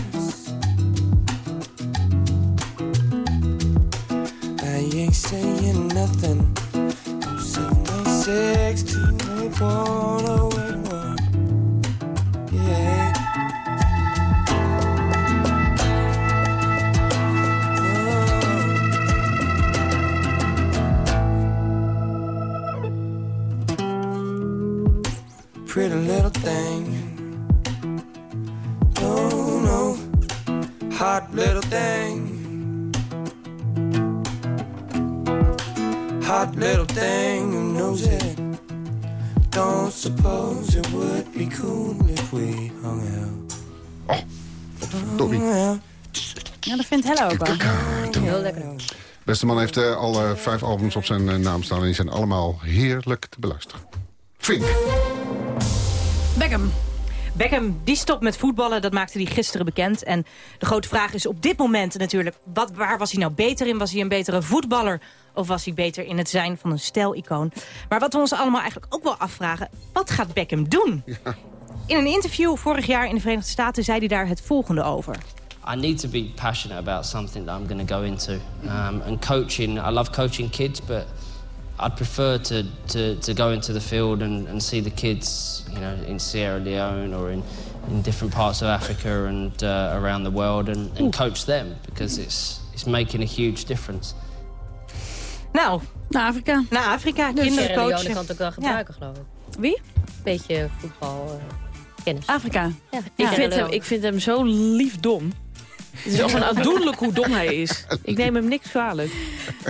S9: Beste man heeft eh, al vijf albums op zijn eh, naam staan... en die zijn allemaal heerlijk te beluisteren. Fink.
S7: Beckham.
S11: Beckham die stopt met voetballen, dat maakte hij gisteren bekend. En de grote vraag is op dit moment natuurlijk... Wat, waar was hij nou beter in? Was hij een betere voetballer? Of was hij beter in het zijn van een stijlicoon? Maar wat we ons allemaal eigenlijk ook wel afvragen... wat gaat Beckham doen? In een interview vorig jaar in de Verenigde Staten... zei hij daar het volgende over.
S27: I need to be passionate about something that I'm going to go into. Um, and coaching, I love coaching kids, but I'd prefer to, to, to go into the field and, and see the kids, you know, in Sierra Leone or in, in different parts of Africa and uh, around the world and, and coach them because it's, it's making a huge difference.
S11: Nou,
S7: naar Afrika.
S11: Naar Afrika,
S15: Dus kan het ook wel gebruiken, geloof ik.
S7: Wie?
S15: Beetje voetbal eh, kennis.
S7: Afrika.
S15: Ja,
S12: Ik vind, hem, ik vind hem zo lief dom. Het is gewoon aandoenlijk hoe dom hij is. Ik neem hem niks kwalijk.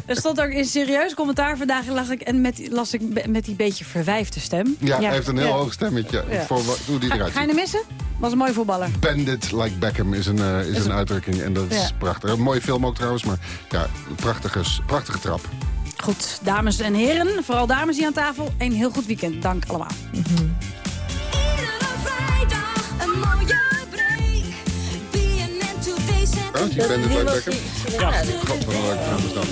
S7: Er stond ook in serieus commentaar vandaag ik, en met, las ik met die beetje verwijfde stem.
S9: Ja, hij heeft een heel
S7: Ja.
S9: hoog stemmetje
S7: Ja.
S9: voor wat, hoe die
S7: Ga,
S9: eruit
S7: ga je hem missen? Was een mooi voetballer.
S9: Bandit like Beckham is een, eh, is
S7: Is
S9: een
S7: een-
S9: uitdrukking en dat is prachtig. Een mooie film ook trouwens, maar ja, een prachtige, prachtige trap.
S7: Goed, dames en heren, vooral dames hier aan tafel, een heel goed weekend. Dank allemaal.
S8: Een
S9: Die Bandit like Beckham?
S8: Ja.
S9: God, wat een leuke film is dat.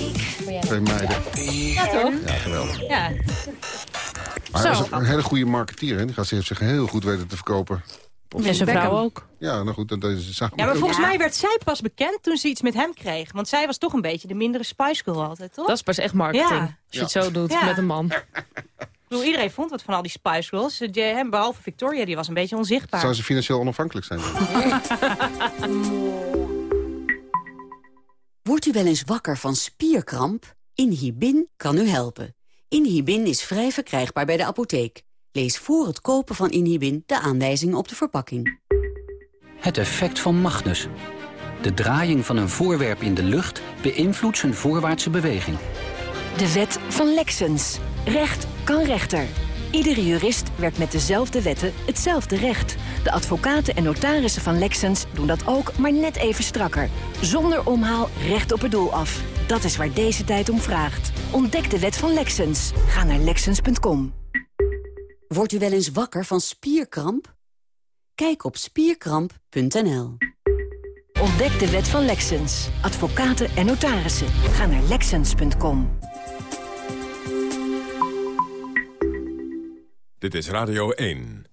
S9: Twee meiden.
S7: Ja, toch?
S9: Ja, geweldig.
S7: Ja.
S9: Maar hij is ook een hele goede marketeer. Hè? Die gaat zich heel goed weten te verkopen.
S11: En zijn vrouw ook.
S9: Ja, nou goed, dat is.
S11: Ja, maar volgens mij werd zij pas bekend toen ze iets met hem kreeg. Want zij was toch een beetje de mindere Spice Girl altijd, toch?
S12: Dat is pas echt marketing.
S11: Ja.
S12: Als je het zo doet
S11: Ja.
S12: met een man.
S11: Ik bedoel, iedereen vond wat van al die Spice Girls. Eh, hem, behalve Victoria, die was een beetje onzichtbaar.
S9: Zou ze financieel onafhankelijk zijn?
S28: Wordt u wel eens wakker van spierkramp? Inhibin kan u helpen. Inhibin is vrij verkrijgbaar bij de apotheek. Lees voor het kopen van Inhibin de aanwijzingen op de verpakking.
S29: Het effect van Magnus.
S30: De draaiing van een voorwerp in de lucht beïnvloedt zijn voorwaartse beweging.
S29: De wet van Lexens. Recht kan rechter. Iedere jurist werkt met dezelfde wetten hetzelfde recht. De advocaten en notarissen van Lexens doen dat ook, maar net even strakker. Zonder omhaal recht op het doel af. Dat is waar deze tijd om vraagt. Ontdek de wet van Lexens. Ga naar Lexens.com.
S28: Wordt u wel eens wakker van spierkramp? Kijk op spierkramp.nl.
S29: Ontdek de wet van Lexens. Advocaten en notarissen. Ga naar Lexens.com.
S6: Dit is Radio 1.